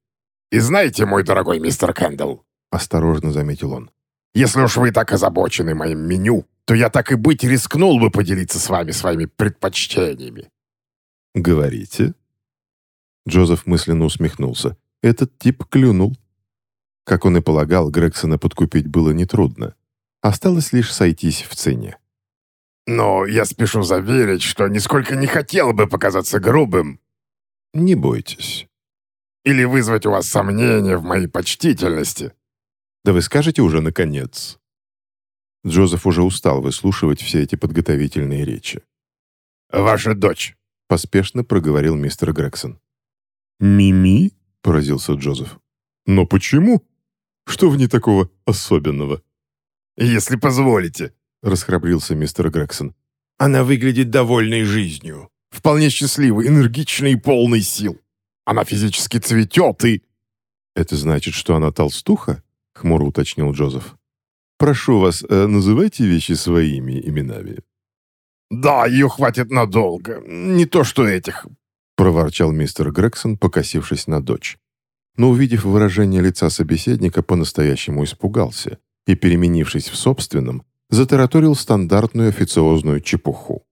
И знаете, мой дорогой мистер Кэндалл», — осторожно заметил он, «если уж вы так озабочены моим меню, то я так и быть рискнул бы поделиться с вами своими предпочтениями». «Говорите?» Джозеф мысленно усмехнулся. Этот тип клюнул. Как он и полагал, Грексона подкупить было нетрудно. Осталось лишь сойтись в цене. «Но я спешу заверить, что нисколько не хотел бы показаться грубым». «Не бойтесь». «Или вызвать у вас сомнения в моей почтительности». «Да вы скажете уже, наконец». Джозеф уже устал выслушивать все эти подготовительные речи. «Ваша дочь», — поспешно проговорил мистер Грексон. «Мими?» — поразился Джозеф. «Но почему? Что в ней такого особенного?» «Если позволите», — расхрабрился мистер Грексон. «Она выглядит довольной жизнью, вполне счастливой, энергичной и полной сил. Она физически цветет и...» «Это значит, что она толстуха?» — хмуро уточнил Джозеф. «Прошу вас, э, называйте вещи своими именами». «Да, ее хватит надолго. Не то что этих проворчал мистер Грегсон, покосившись на дочь. Но, увидев выражение лица собеседника, по-настоящему испугался и, переменившись в собственном, затараторил стандартную официозную чепуху.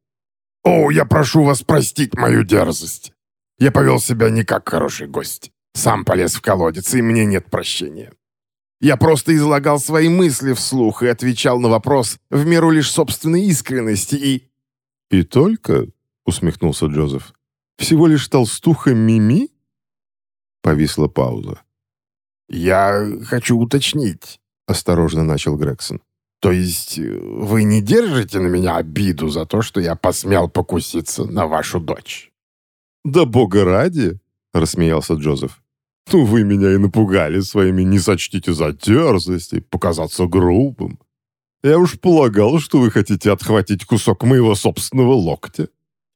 «О, я прошу вас простить мою дерзость. Я повел себя не как хороший гость. Сам полез в колодец, и мне нет прощения. Я просто излагал свои мысли вслух и отвечал на вопрос в меру лишь собственной искренности и...» «И только?» — усмехнулся Джозеф. «Всего лишь толстуха Мими?» Повисла пауза. «Я хочу уточнить», — осторожно начал Грегсон. «То есть э, вы не держите на меня обиду за то, что я посмел покуситься на вашу дочь?» «Да бога ради!» — рассмеялся Джозеф. «Ну, вы меня и напугали своими «не сочтите за дерзость» и показаться грубым. Я уж полагал, что вы хотите отхватить кусок моего собственного локтя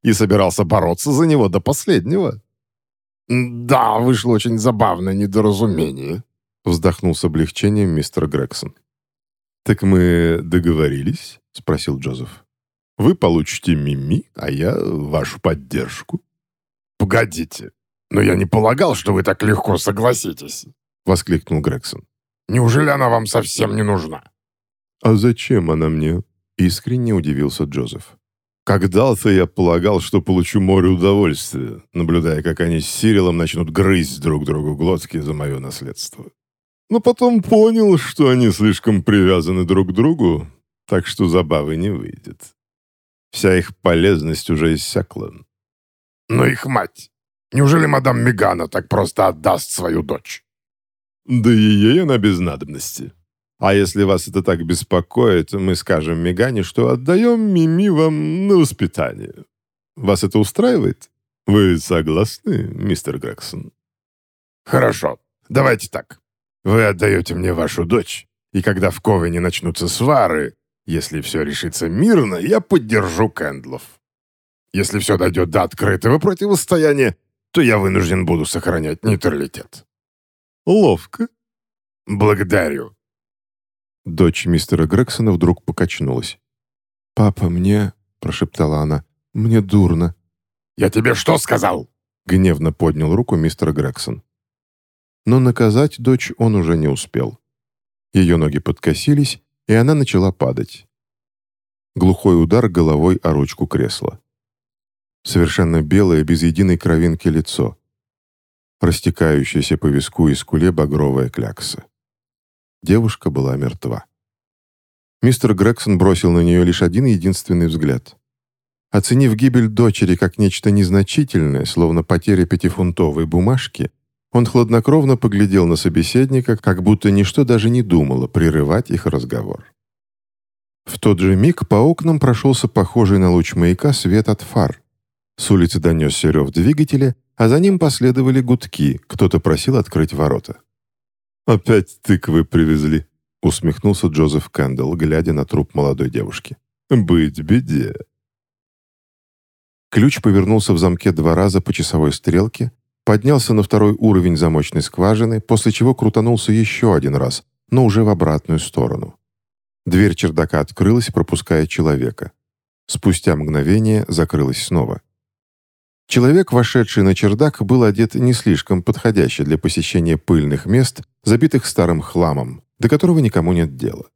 и собирался бороться за него до последнего». «Да, вышло очень забавное недоразумение», — вздохнул с облегчением мистер Грегсон. «Так мы договорились?» — спросил Джозеф. «Вы получите Мими, а я вашу поддержку». «Погодите, но я не полагал, что вы так легко согласитесь», — воскликнул Грегсон. «Неужели она вам совсем не нужна?» «А зачем она мне?» — искренне удивился Джозеф. Когда-то я полагал, что получу море удовольствия, наблюдая, как они с Сирилом начнут грызть друг другу глотки за мое наследство. Но потом понял, что они слишком привязаны друг к другу, так что забавы не выйдет. Вся их полезность уже иссякла. Но их мать! Неужели мадам Мегана так просто отдаст свою дочь? Да и ей она без надобности. А если вас это так беспокоит, мы скажем Мегане, что отдаем Мими вам на воспитание. Вас это устраивает? Вы согласны, мистер Грегсон? Хорошо. Давайте так. Вы отдаете мне вашу дочь, и когда в Ковене начнутся свары, если все решится мирно, я поддержу Кэндлов. Если все дойдет до открытого противостояния, то я вынужден буду сохранять нейтралитет. Ловко. Благодарю. Дочь мистера Грексона вдруг покачнулась. «Папа, мне...» — прошептала она. «Мне дурно». «Я тебе что сказал?» — гневно поднял руку мистер Грексон. Но наказать дочь он уже не успел. Ее ноги подкосились, и она начала падать. Глухой удар головой о ручку кресла. Совершенно белое, без единой кровинки лицо. Растекающаяся по виску и скуле багровая клякса. Девушка была мертва. Мистер Грегсон бросил на нее лишь один единственный взгляд. Оценив гибель дочери как нечто незначительное, словно потеря пятифунтовой бумажки, он хладнокровно поглядел на собеседника, как будто ничто даже не думало прерывать их разговор. В тот же миг по окнам прошелся похожий на луч маяка свет от фар. С улицы донесся рев двигателя, а за ним последовали гудки, кто-то просил открыть ворота. «Опять тыквы привезли», — усмехнулся Джозеф Кэндалл, глядя на труп молодой девушки. «Быть беде». Ключ повернулся в замке два раза по часовой стрелке, поднялся на второй уровень замочной скважины, после чего крутанулся еще один раз, но уже в обратную сторону. Дверь чердака открылась, пропуская человека. Спустя мгновение закрылась снова. Человек, вошедший на чердак, был одет не слишком подходяще для посещения пыльных мест, забитых старым хламом, до которого никому нет дела.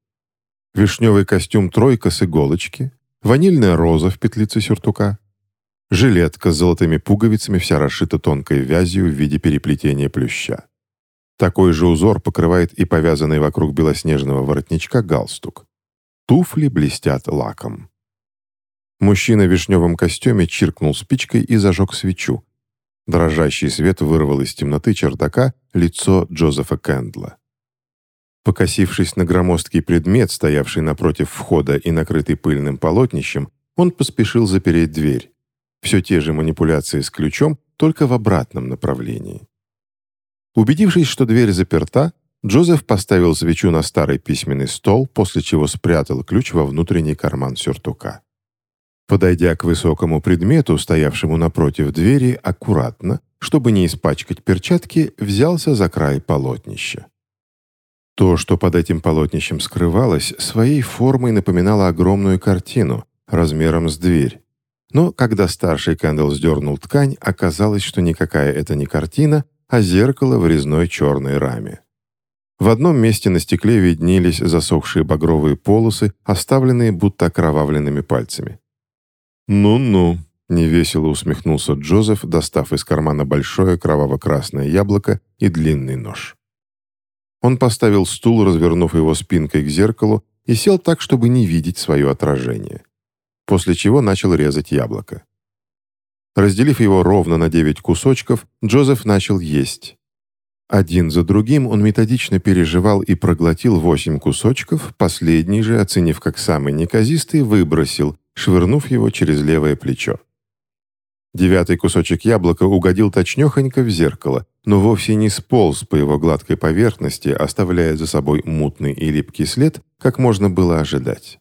Вишневый костюм «тройка» с иголочки, ванильная роза в петлице сюртука, жилетка с золотыми пуговицами, вся расшита тонкой вязью в виде переплетения плюща. Такой же узор покрывает и повязанный вокруг белоснежного воротничка галстук. Туфли блестят лаком. Мужчина в вишневом костюме чиркнул спичкой и зажег свечу. Дрожащий свет вырвал из темноты чердака лицо Джозефа Кэндла. Покосившись на громоздкий предмет, стоявший напротив входа и накрытый пыльным полотнищем, он поспешил запереть дверь. Все те же манипуляции с ключом, только в обратном направлении. Убедившись, что дверь заперта, Джозеф поставил свечу на старый письменный стол, после чего спрятал ключ во внутренний карман сюртука. Подойдя к высокому предмету, стоявшему напротив двери, аккуратно, чтобы не испачкать перчатки, взялся за край полотнища. То, что под этим полотнищем скрывалось, своей формой напоминало огромную картину, размером с дверь. Но когда старший Кэндалл сдернул ткань, оказалось, что никакая это не картина, а зеркало в резной черной раме. В одном месте на стекле виднелись засохшие багровые полосы, оставленные будто окровавленными пальцами. «Ну-ну», — невесело усмехнулся Джозеф, достав из кармана большое кроваво-красное яблоко и длинный нож. Он поставил стул, развернув его спинкой к зеркалу, и сел так, чтобы не видеть свое отражение. После чего начал резать яблоко. Разделив его ровно на девять кусочков, Джозеф начал есть. Один за другим он методично переживал и проглотил восемь кусочков, последний же, оценив как самый неказистый, выбросил, швырнув его через левое плечо. Девятый кусочек яблока угодил точнёхонько в зеркало, но вовсе не сполз по его гладкой поверхности, оставляя за собой мутный и липкий след, как можно было ожидать.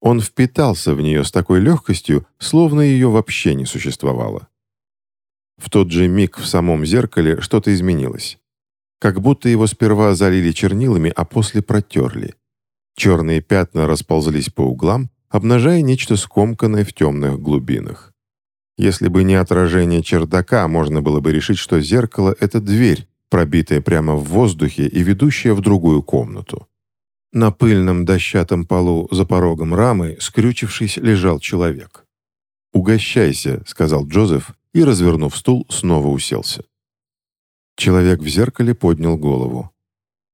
Он впитался в нее с такой легкостью, словно ее вообще не существовало. В тот же миг в самом зеркале что-то изменилось. Как будто его сперва залили чернилами, а после протерли. Черные пятна расползлись по углам, обнажая нечто скомканное в темных глубинах. Если бы не отражение чердака, можно было бы решить, что зеркало — это дверь, пробитая прямо в воздухе и ведущая в другую комнату. На пыльном дощатом полу за порогом рамы, скрючившись, лежал человек. «Угощайся», — сказал Джозеф, и, развернув стул, снова уселся. Человек в зеркале поднял голову.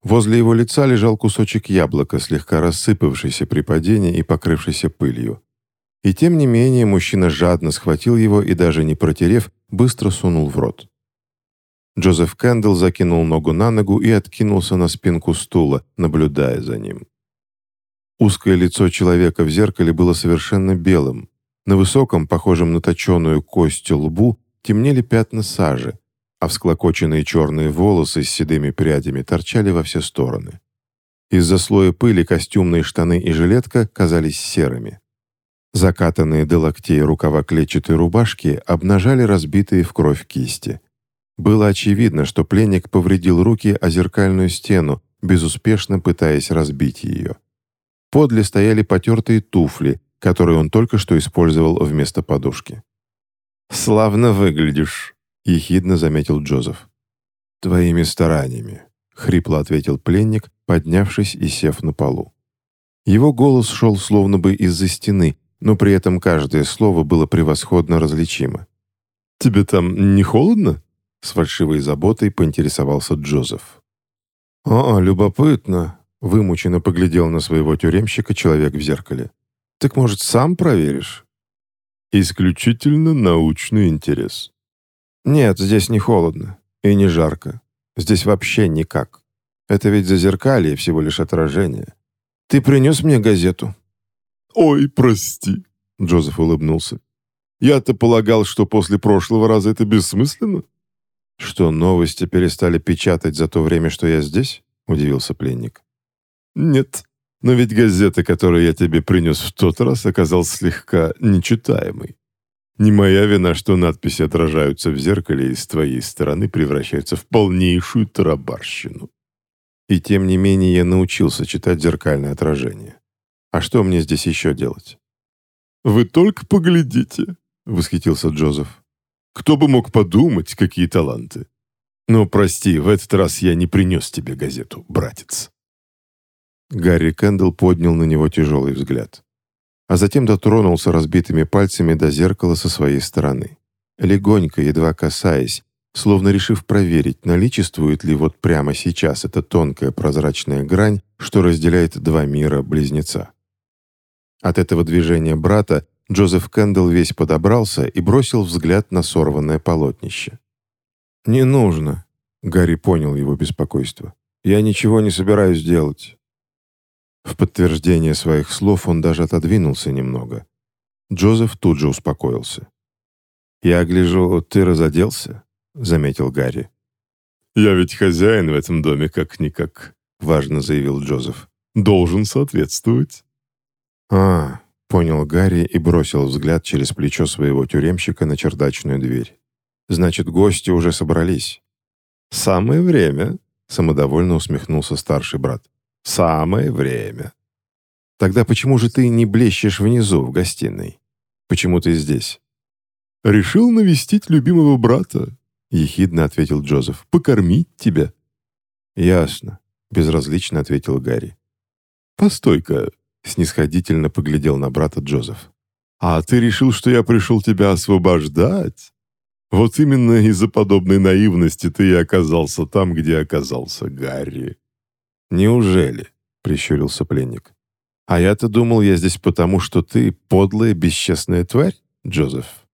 Возле его лица лежал кусочек яблока, слегка рассыпавшийся при падении и покрывшийся пылью. И тем не менее мужчина жадно схватил его и, даже не протерев, быстро сунул в рот. Джозеф Кэндл закинул ногу на ногу и откинулся на спинку стула, наблюдая за ним. Узкое лицо человека в зеркале было совершенно белым. На высоком, похожем на точеную кость лбу, темнели пятна сажи, а всклокоченные черные волосы с седыми прядями торчали во все стороны. Из-за слоя пыли костюмные штаны и жилетка казались серыми. Закатанные до локтей рукава клетчатой рубашки обнажали разбитые в кровь кисти. Было очевидно, что пленник повредил руки о зеркальную стену, безуспешно пытаясь разбить ее. Подле стояли потертые туфли, которые он только что использовал вместо подушки. «Славно выглядишь», — ехидно заметил Джозеф. «Твоими стараниями», — хрипло ответил пленник, поднявшись и сев на полу. Его голос шел словно бы из-за стены, но при этом каждое слово было превосходно различимо. «Тебе там не холодно?» С фальшивой заботой поинтересовался Джозеф. «О, любопытно», — вымученно поглядел на своего тюремщика человек в зеркале. «Так, может, сам проверишь?» «Исключительно научный интерес». «Нет, здесь не холодно и не жарко. Здесь вообще никак. Это ведь зазеркалье, всего лишь отражение. Ты принес мне газету?» «Ой, прости», — Джозеф улыбнулся. «Я-то полагал, что после прошлого раза это бессмысленно». «Что, новости перестали печатать за то время, что я здесь?» — удивился пленник. «Нет, но ведь газета, которую я тебе принес в тот раз, оказалась слегка нечитаемой. Не моя вина, что надписи отражаются в зеркале и с твоей стороны превращаются в полнейшую тарабарщину. И тем не менее я научился читать зеркальное отражение. А что мне здесь еще делать?» «Вы только поглядите», — восхитился Джозеф. «Кто бы мог подумать, какие таланты. Но, прости, в этот раз я не принес тебе газету, братец». Гарри Кэндл поднял на него тяжелый взгляд. А затем дотронулся разбитыми пальцами до зеркала со своей стороны. Легонько, едва касаясь, словно решив проверить, наличествует ли вот прямо сейчас эта тонкая прозрачная грань, что разделяет два мира-близнеца. От этого движения брата Джозеф Кэндл весь подобрался и бросил взгляд на сорванное полотнище. «Не нужно», — Гарри понял его беспокойство. «Я ничего не собираюсь делать». В подтверждение своих слов он даже отодвинулся немного. Джозеф тут же успокоился. «Я гляжу, ты разоделся?» — заметил Гарри. «Я ведь хозяин в этом доме как-никак», — важно заявил Джозеф. «Должен соответствовать». «А, — понял Гарри и бросил взгляд через плечо своего тюремщика на чердачную дверь. «Значит, гости уже собрались». «Самое время», — самодовольно усмехнулся старший брат. «Самое время». «Тогда почему же ты не блещешь внизу, в гостиной? Почему ты здесь?» «Решил навестить любимого брата», — ехидно ответил Джозеф. «Покормить тебя». «Ясно», — безразлично ответил Гарри. «Постой-ка, Снисходительно поглядел на брата Джозеф. «А ты решил, что я пришел тебя освобождать? Вот именно из-за подобной наивности ты и оказался там, где оказался Гарри». «Неужели?» — прищурился пленник. «А я-то думал, я здесь потому, что ты подлая, бесчестная тварь, Джозеф».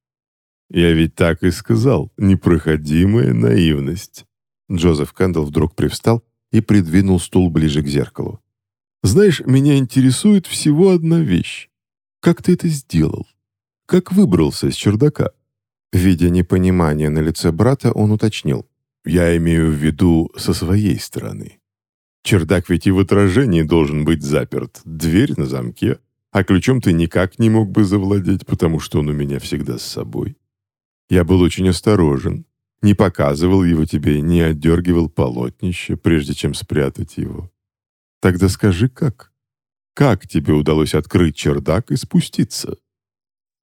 «Я ведь так и сказал, непроходимая наивность». Джозеф Кэндалл вдруг привстал и придвинул стул ближе к зеркалу. «Знаешь, меня интересует всего одна вещь. Как ты это сделал? Как выбрался из чердака?» Видя непонимание на лице брата, он уточнил. «Я имею в виду со своей стороны. Чердак ведь и в отражении должен быть заперт, дверь на замке, а ключом ты никак не мог бы завладеть, потому что он у меня всегда с собой. Я был очень осторожен, не показывал его тебе, не отдергивал полотнище, прежде чем спрятать его. Тогда скажи, как? Как тебе удалось открыть чердак и спуститься?»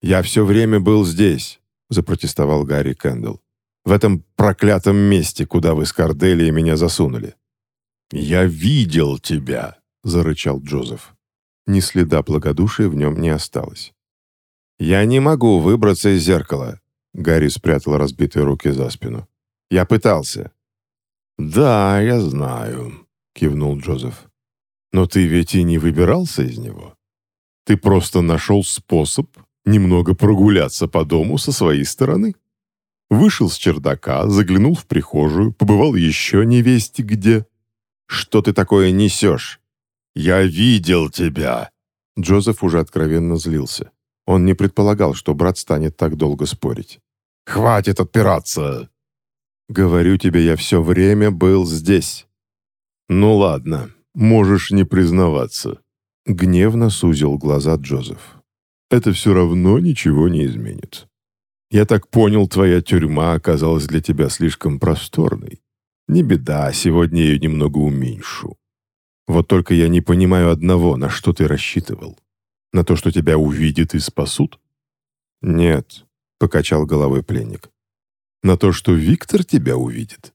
«Я все время был здесь», — запротестовал Гарри Кэндалл. «В этом проклятом месте, куда вы с Корделией меня засунули». «Я видел тебя», — зарычал Джозеф. Ни следа благодушия в нем не осталось. «Я не могу выбраться из зеркала», — Гарри спрятал разбитые руки за спину. «Я пытался». «Да, я знаю», — кивнул Джозеф. «Но ты ведь и не выбирался из него. Ты просто нашел способ немного прогуляться по дому со своей стороны. Вышел с чердака, заглянул в прихожую, побывал еще не вести где. «Что ты такое несешь?» «Я видел тебя!» Джозеф уже откровенно злился. Он не предполагал, что брат станет так долго спорить. «Хватит отпираться!» «Говорю тебе, я все время был здесь». «Ну ладно, можешь не признаваться», — гневно сузил глаза Джозеф это все равно ничего не изменит. Я так понял, твоя тюрьма оказалась для тебя слишком просторной. Не беда, сегодня ее немного уменьшу. Вот только я не понимаю одного, на что ты рассчитывал. На то, что тебя увидят и спасут? Нет, покачал головой пленник. На то, что Виктор тебя увидит.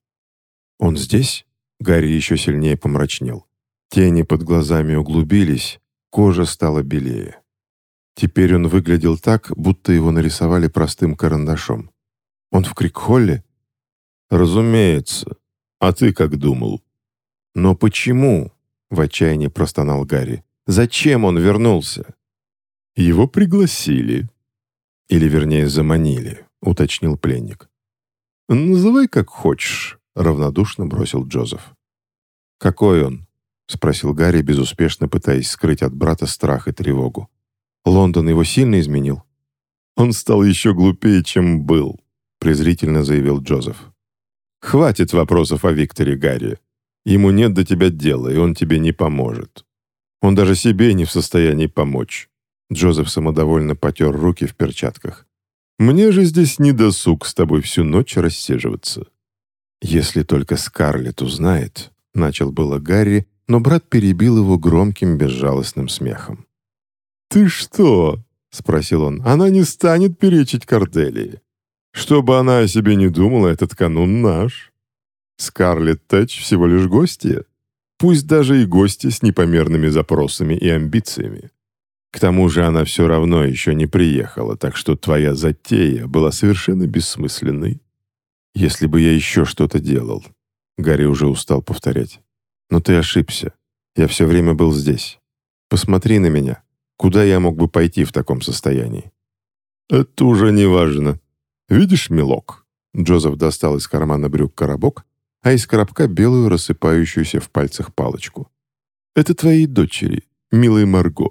Он здесь? Гарри еще сильнее помрачнел. Тени под глазами углубились, кожа стала белее. Теперь он выглядел так, будто его нарисовали простым карандашом. Он в Крикхолле? Разумеется. А ты как думал? Но почему? В отчаянии простонал Гарри. Зачем он вернулся? Его пригласили. Или, вернее, заманили, уточнил пленник. «Называй как хочешь», — равнодушно бросил Джозеф. «Какой он?» — спросил Гарри, безуспешно пытаясь скрыть от брата страх и тревогу. Лондон его сильно изменил. Он стал еще глупее, чем был, презрительно заявил Джозеф. Хватит вопросов о Викторе Гарри. Ему нет до тебя дела, и он тебе не поможет. Он даже себе не в состоянии помочь. Джозеф самодовольно потер руки в перчатках. «Мне же здесь не досуг с тобой всю ночь рассиживаться». «Если только Скарлетт узнает», — начал было Гарри, но брат перебил его громким безжалостным смехом. «Ты что?» — спросил он. «Она не станет перечить Корделии. Что бы она о себе не думала, этот канун наш. Скарлетт Тэтч всего лишь гостья. Пусть даже и гости с непомерными запросами и амбициями. К тому же она все равно еще не приехала, так что твоя затея была совершенно бессмысленной. Если бы я еще что-то делал...» Гарри уже устал повторять. «Но ты ошибся. Я все время был здесь. Посмотри на меня. Куда я мог бы пойти в таком состоянии? Это уже не важно. Видишь, милок? Джозеф достал из кармана брюк коробок, а из коробка белую рассыпающуюся в пальцах палочку. Это твоей дочери, милой Марго.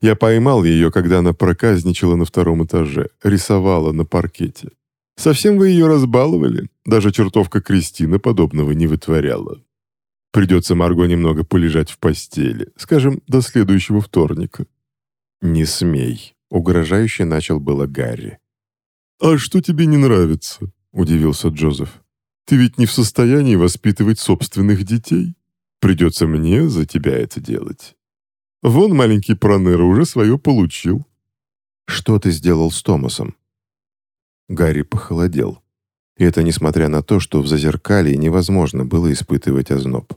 Я поймал ее, когда она проказничала на втором этаже, рисовала на паркете. Совсем вы ее разбаловали, даже чертовка Кристина подобного не вытворяла. Придется Марго немного полежать в постели, скажем, до следующего вторника. «Не смей», — угрожающе начал было Гарри. «А что тебе не нравится?» — удивился Джозеф. «Ты ведь не в состоянии воспитывать собственных детей. Придется мне за тебя это делать. Вон маленький Пронера уже свое получил». «Что ты сделал с Томасом?» Гарри похолодел. И это несмотря на то, что в зазеркалье невозможно было испытывать озноб.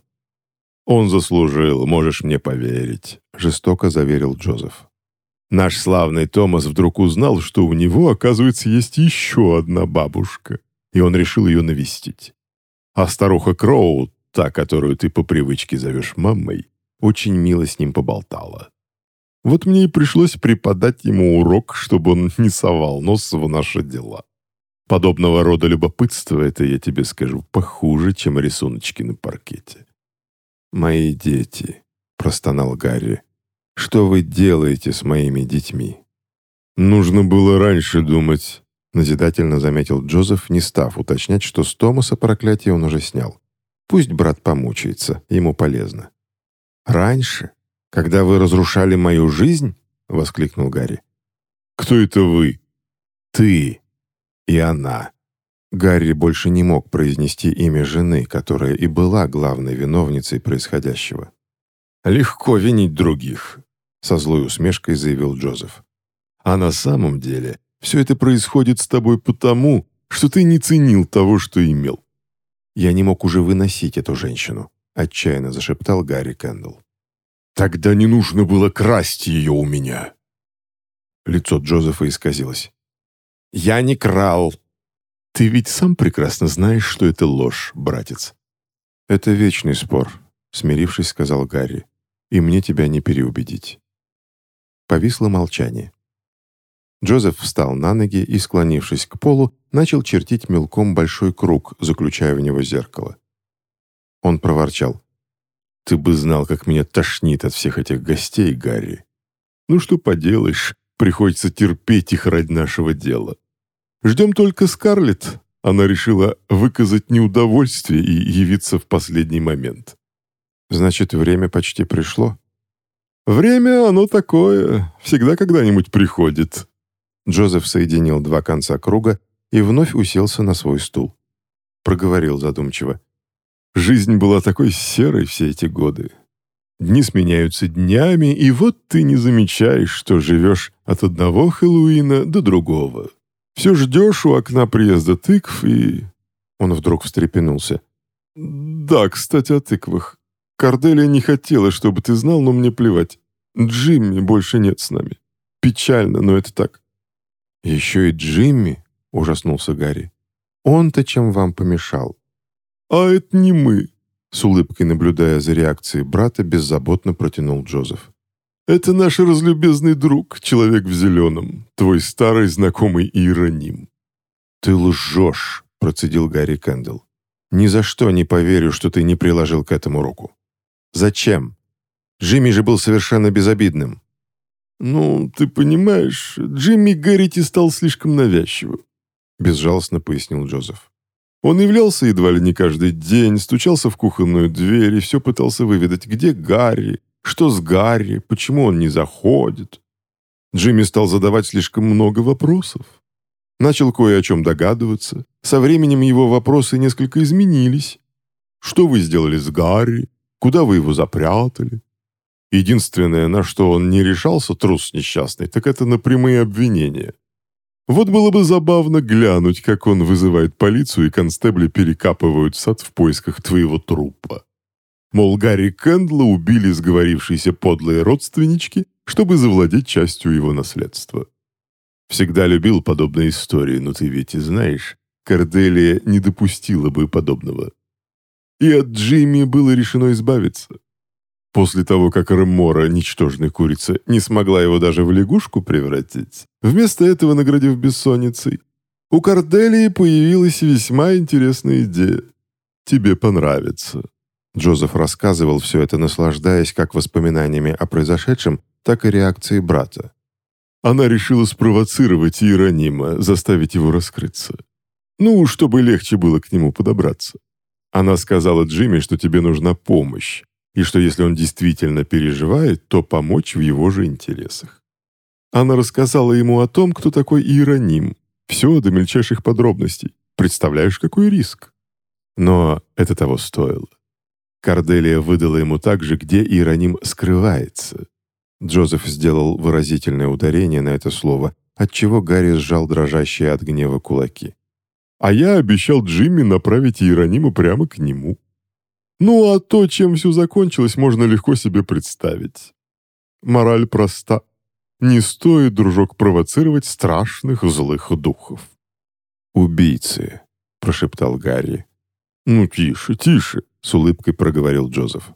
«Он заслужил, можешь мне поверить», — жестоко заверил Джозеф. Наш славный Томас вдруг узнал, что у него, оказывается, есть еще одна бабушка, и он решил ее навестить. А старуха Кроу та, которую ты по привычке зовешь мамой, очень мило с ним поболтала. Вот мне и пришлось преподать ему урок, чтобы он не совал нос в наши дела. Подобного рода любопытство, это я тебе скажу, похуже, чем рисуночки на паркете. «Мои дети», — простонал Гарри, — «что вы делаете с моими детьми?» «Нужно было раньше думать», — назидательно заметил Джозеф, не став уточнять, что с Томаса проклятие он уже снял. «Пусть брат помучается, ему полезно». «Раньше? Когда вы разрушали мою жизнь?» — воскликнул Гарри. «Кто это вы?» «Ты и она». Гарри больше не мог произнести имя жены, которая и была главной виновницей происходящего. «Легко винить других», — со злой усмешкой заявил Джозеф. «А на самом деле все это происходит с тобой потому, что ты не ценил того, что имел». «Я не мог уже выносить эту женщину», — отчаянно зашептал Гарри Кэндл. «Тогда не нужно было красть ее у меня». Лицо Джозефа исказилось. «Я не крал. Ты ведь сам прекрасно знаешь, что это ложь, братец». «Это вечный спор», — смирившись, сказал Гарри. «И мне тебя не переубедить». Повисло молчание. Джозеф встал на ноги и, склонившись к полу, начал чертить мелком большой круг, заключая в него зеркало. Он проворчал. «Ты бы знал, как меня тошнит от всех этих гостей, Гарри. Ну что поделаешь, Приходится терпеть их ради нашего дела. Ждем только Скарлетт. Она решила выказать неудовольствие и явиться в последний момент. Значит, время почти пришло? Время, оно такое, всегда когда-нибудь приходит. Джозеф соединил два конца круга и вновь уселся на свой стул. Проговорил задумчиво. Жизнь была такой серой все эти годы. Дни сменяются днями, и вот ты не замечаешь, что живешь от одного Хэллоуина до другого. Все ждешь у окна приезда тыкв, и...» Он вдруг встрепенулся. «Да, кстати, о тыквах. Корделия не хотела, чтобы ты знал, но мне плевать. Джимми больше нет с нами. Печально, но это так». «Еще и Джимми?» — ужаснулся Гарри. «Он-то чем вам помешал?» «А это не мы», с улыбкой наблюдая за реакцией брата, беззаботно протянул Джозеф. «Это наш разлюбезный друг, человек в зеленом, твой старый знакомый Иероним». «Ты лжешь», — процедил Гарри Кэндл. «Ни за что не поверю, что ты не приложил к этому руку. Зачем? Джимми же был совершенно безобидным». «Ну, ты понимаешь, Джимми Гэррити стал слишком навязчивым», — безжалостно пояснил Джозеф. Он являлся едва ли не каждый день, стучался в кухонную дверь и все пытался выведать, где Гарри, что с Гарри, почему он не заходит. Джимми стал задавать слишком много вопросов. Начал кое о чем догадываться. Со временем его вопросы несколько изменились. Что вы сделали с Гарри? Куда вы его запрятали? Единственное, на что он не решался, трус несчастный, так это на прямые обвинения. Вот было бы забавно глянуть, как он вызывает полицию, и констебли перекапывают сад в поисках твоего трупа. Мол, Гарри Кэндла убили сговорившиеся подлые родственнички, чтобы завладеть частью его наследства. Всегда любил подобные истории, но ты ведь и знаешь, Корделия не допустила бы подобного. И от Джимми было решено избавиться. После того, как Ремора, ничтожная курица, не смогла его даже в лягушку превратить, вместо этого наградив бессонницей, у Корделии появилась весьма интересная идея. Тебе понравится». Джозеф рассказывал все это, наслаждаясь как воспоминаниями о произошедшем, так и реакцией брата. Она решила спровоцировать Иеронима, заставить его раскрыться. Ну, чтобы легче было к нему подобраться. Она сказала Джимми, что тебе нужна помощь, и что если он действительно переживает, то помочь в его же интересах. Она рассказала ему о том, кто такой Иероним, все до мельчайших подробностей. Представляешь, какой риск? Но это того стоило. Корделия выдала ему также, где Иероним скрывается. Джозеф сделал выразительное ударение на это слово, отчего Гарри сжал дрожащие от гнева кулаки. «А я обещал Джимми направить Иеронима прямо к нему. Ну, а то, чем все закончилось, можно легко себе представить. Мораль проста. Не стоит, дружок, провоцировать страшных злых духов. «Убийцы», — прошептал Гарри. «Ну, тише, тише», — с улыбкой проговорил Джозеф.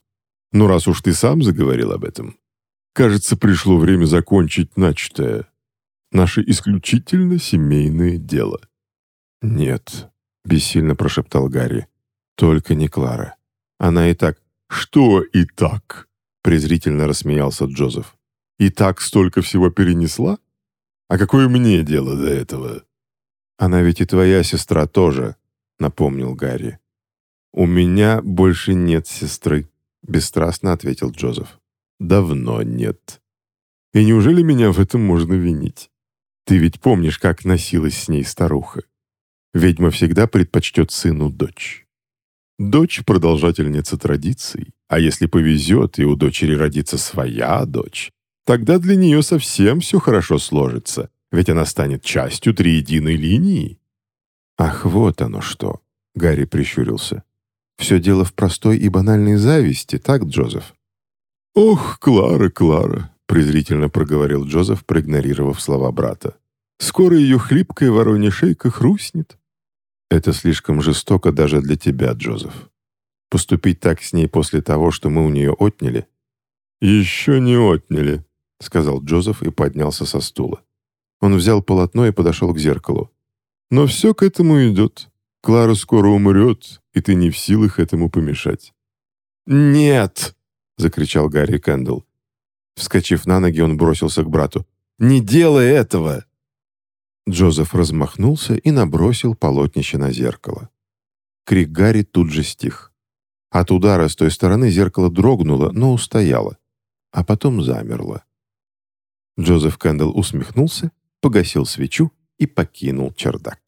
«Ну, раз уж ты сам заговорил об этом, кажется, пришло время закончить начатое. Наше исключительно семейное дело». «Нет», — бессильно прошептал Гарри. «Только не Клара. Она и так...» «Что и так?» — презрительно рассмеялся Джозеф. «И так столько всего перенесла? А какое мне дело до этого?» «Она ведь и твоя сестра тоже», — напомнил Гарри. «У меня больше нет сестры», — бесстрастно ответил Джозеф. «Давно нет. И неужели меня в этом можно винить? Ты ведь помнишь, как носилась с ней старуха? Ведьма всегда предпочтет сыну дочь. Дочь — продолжательница традиций, а если повезет, и у дочери родится своя дочь, тогда для нее совсем все хорошо сложится, ведь она станет частью триединой линии». «Ах, вот оно что!» — Гарри прищурился. Все дело в простой и банальной зависти, так, Джозеф?» «Ох, Клара, Клара!» — презрительно проговорил Джозеф, проигнорировав слова брата. «Скоро ее хлипкая воронья шейка хрустнет». «Это слишком жестоко даже для тебя, Джозеф. Поступить так с ней после того, что мы у нее отняли?» «Еще не отняли», — сказал Джозеф и поднялся со стула. Он взял полотно и подошел к зеркалу. «Но все к этому идет. Клара скоро умрет, и ты не в силах этому помешать». «Нет!» — закричал Гарри Кэндл. Вскочив на ноги, он бросился к брату. «Не делай этого!» Джозеф размахнулся и набросил полотнище на зеркало. Крик Гарри тут же стих. От удара с той стороны зеркало дрогнуло, но устояло, а потом замерло. Джозеф Кэндл усмехнулся, погасил свечу и покинул чердак.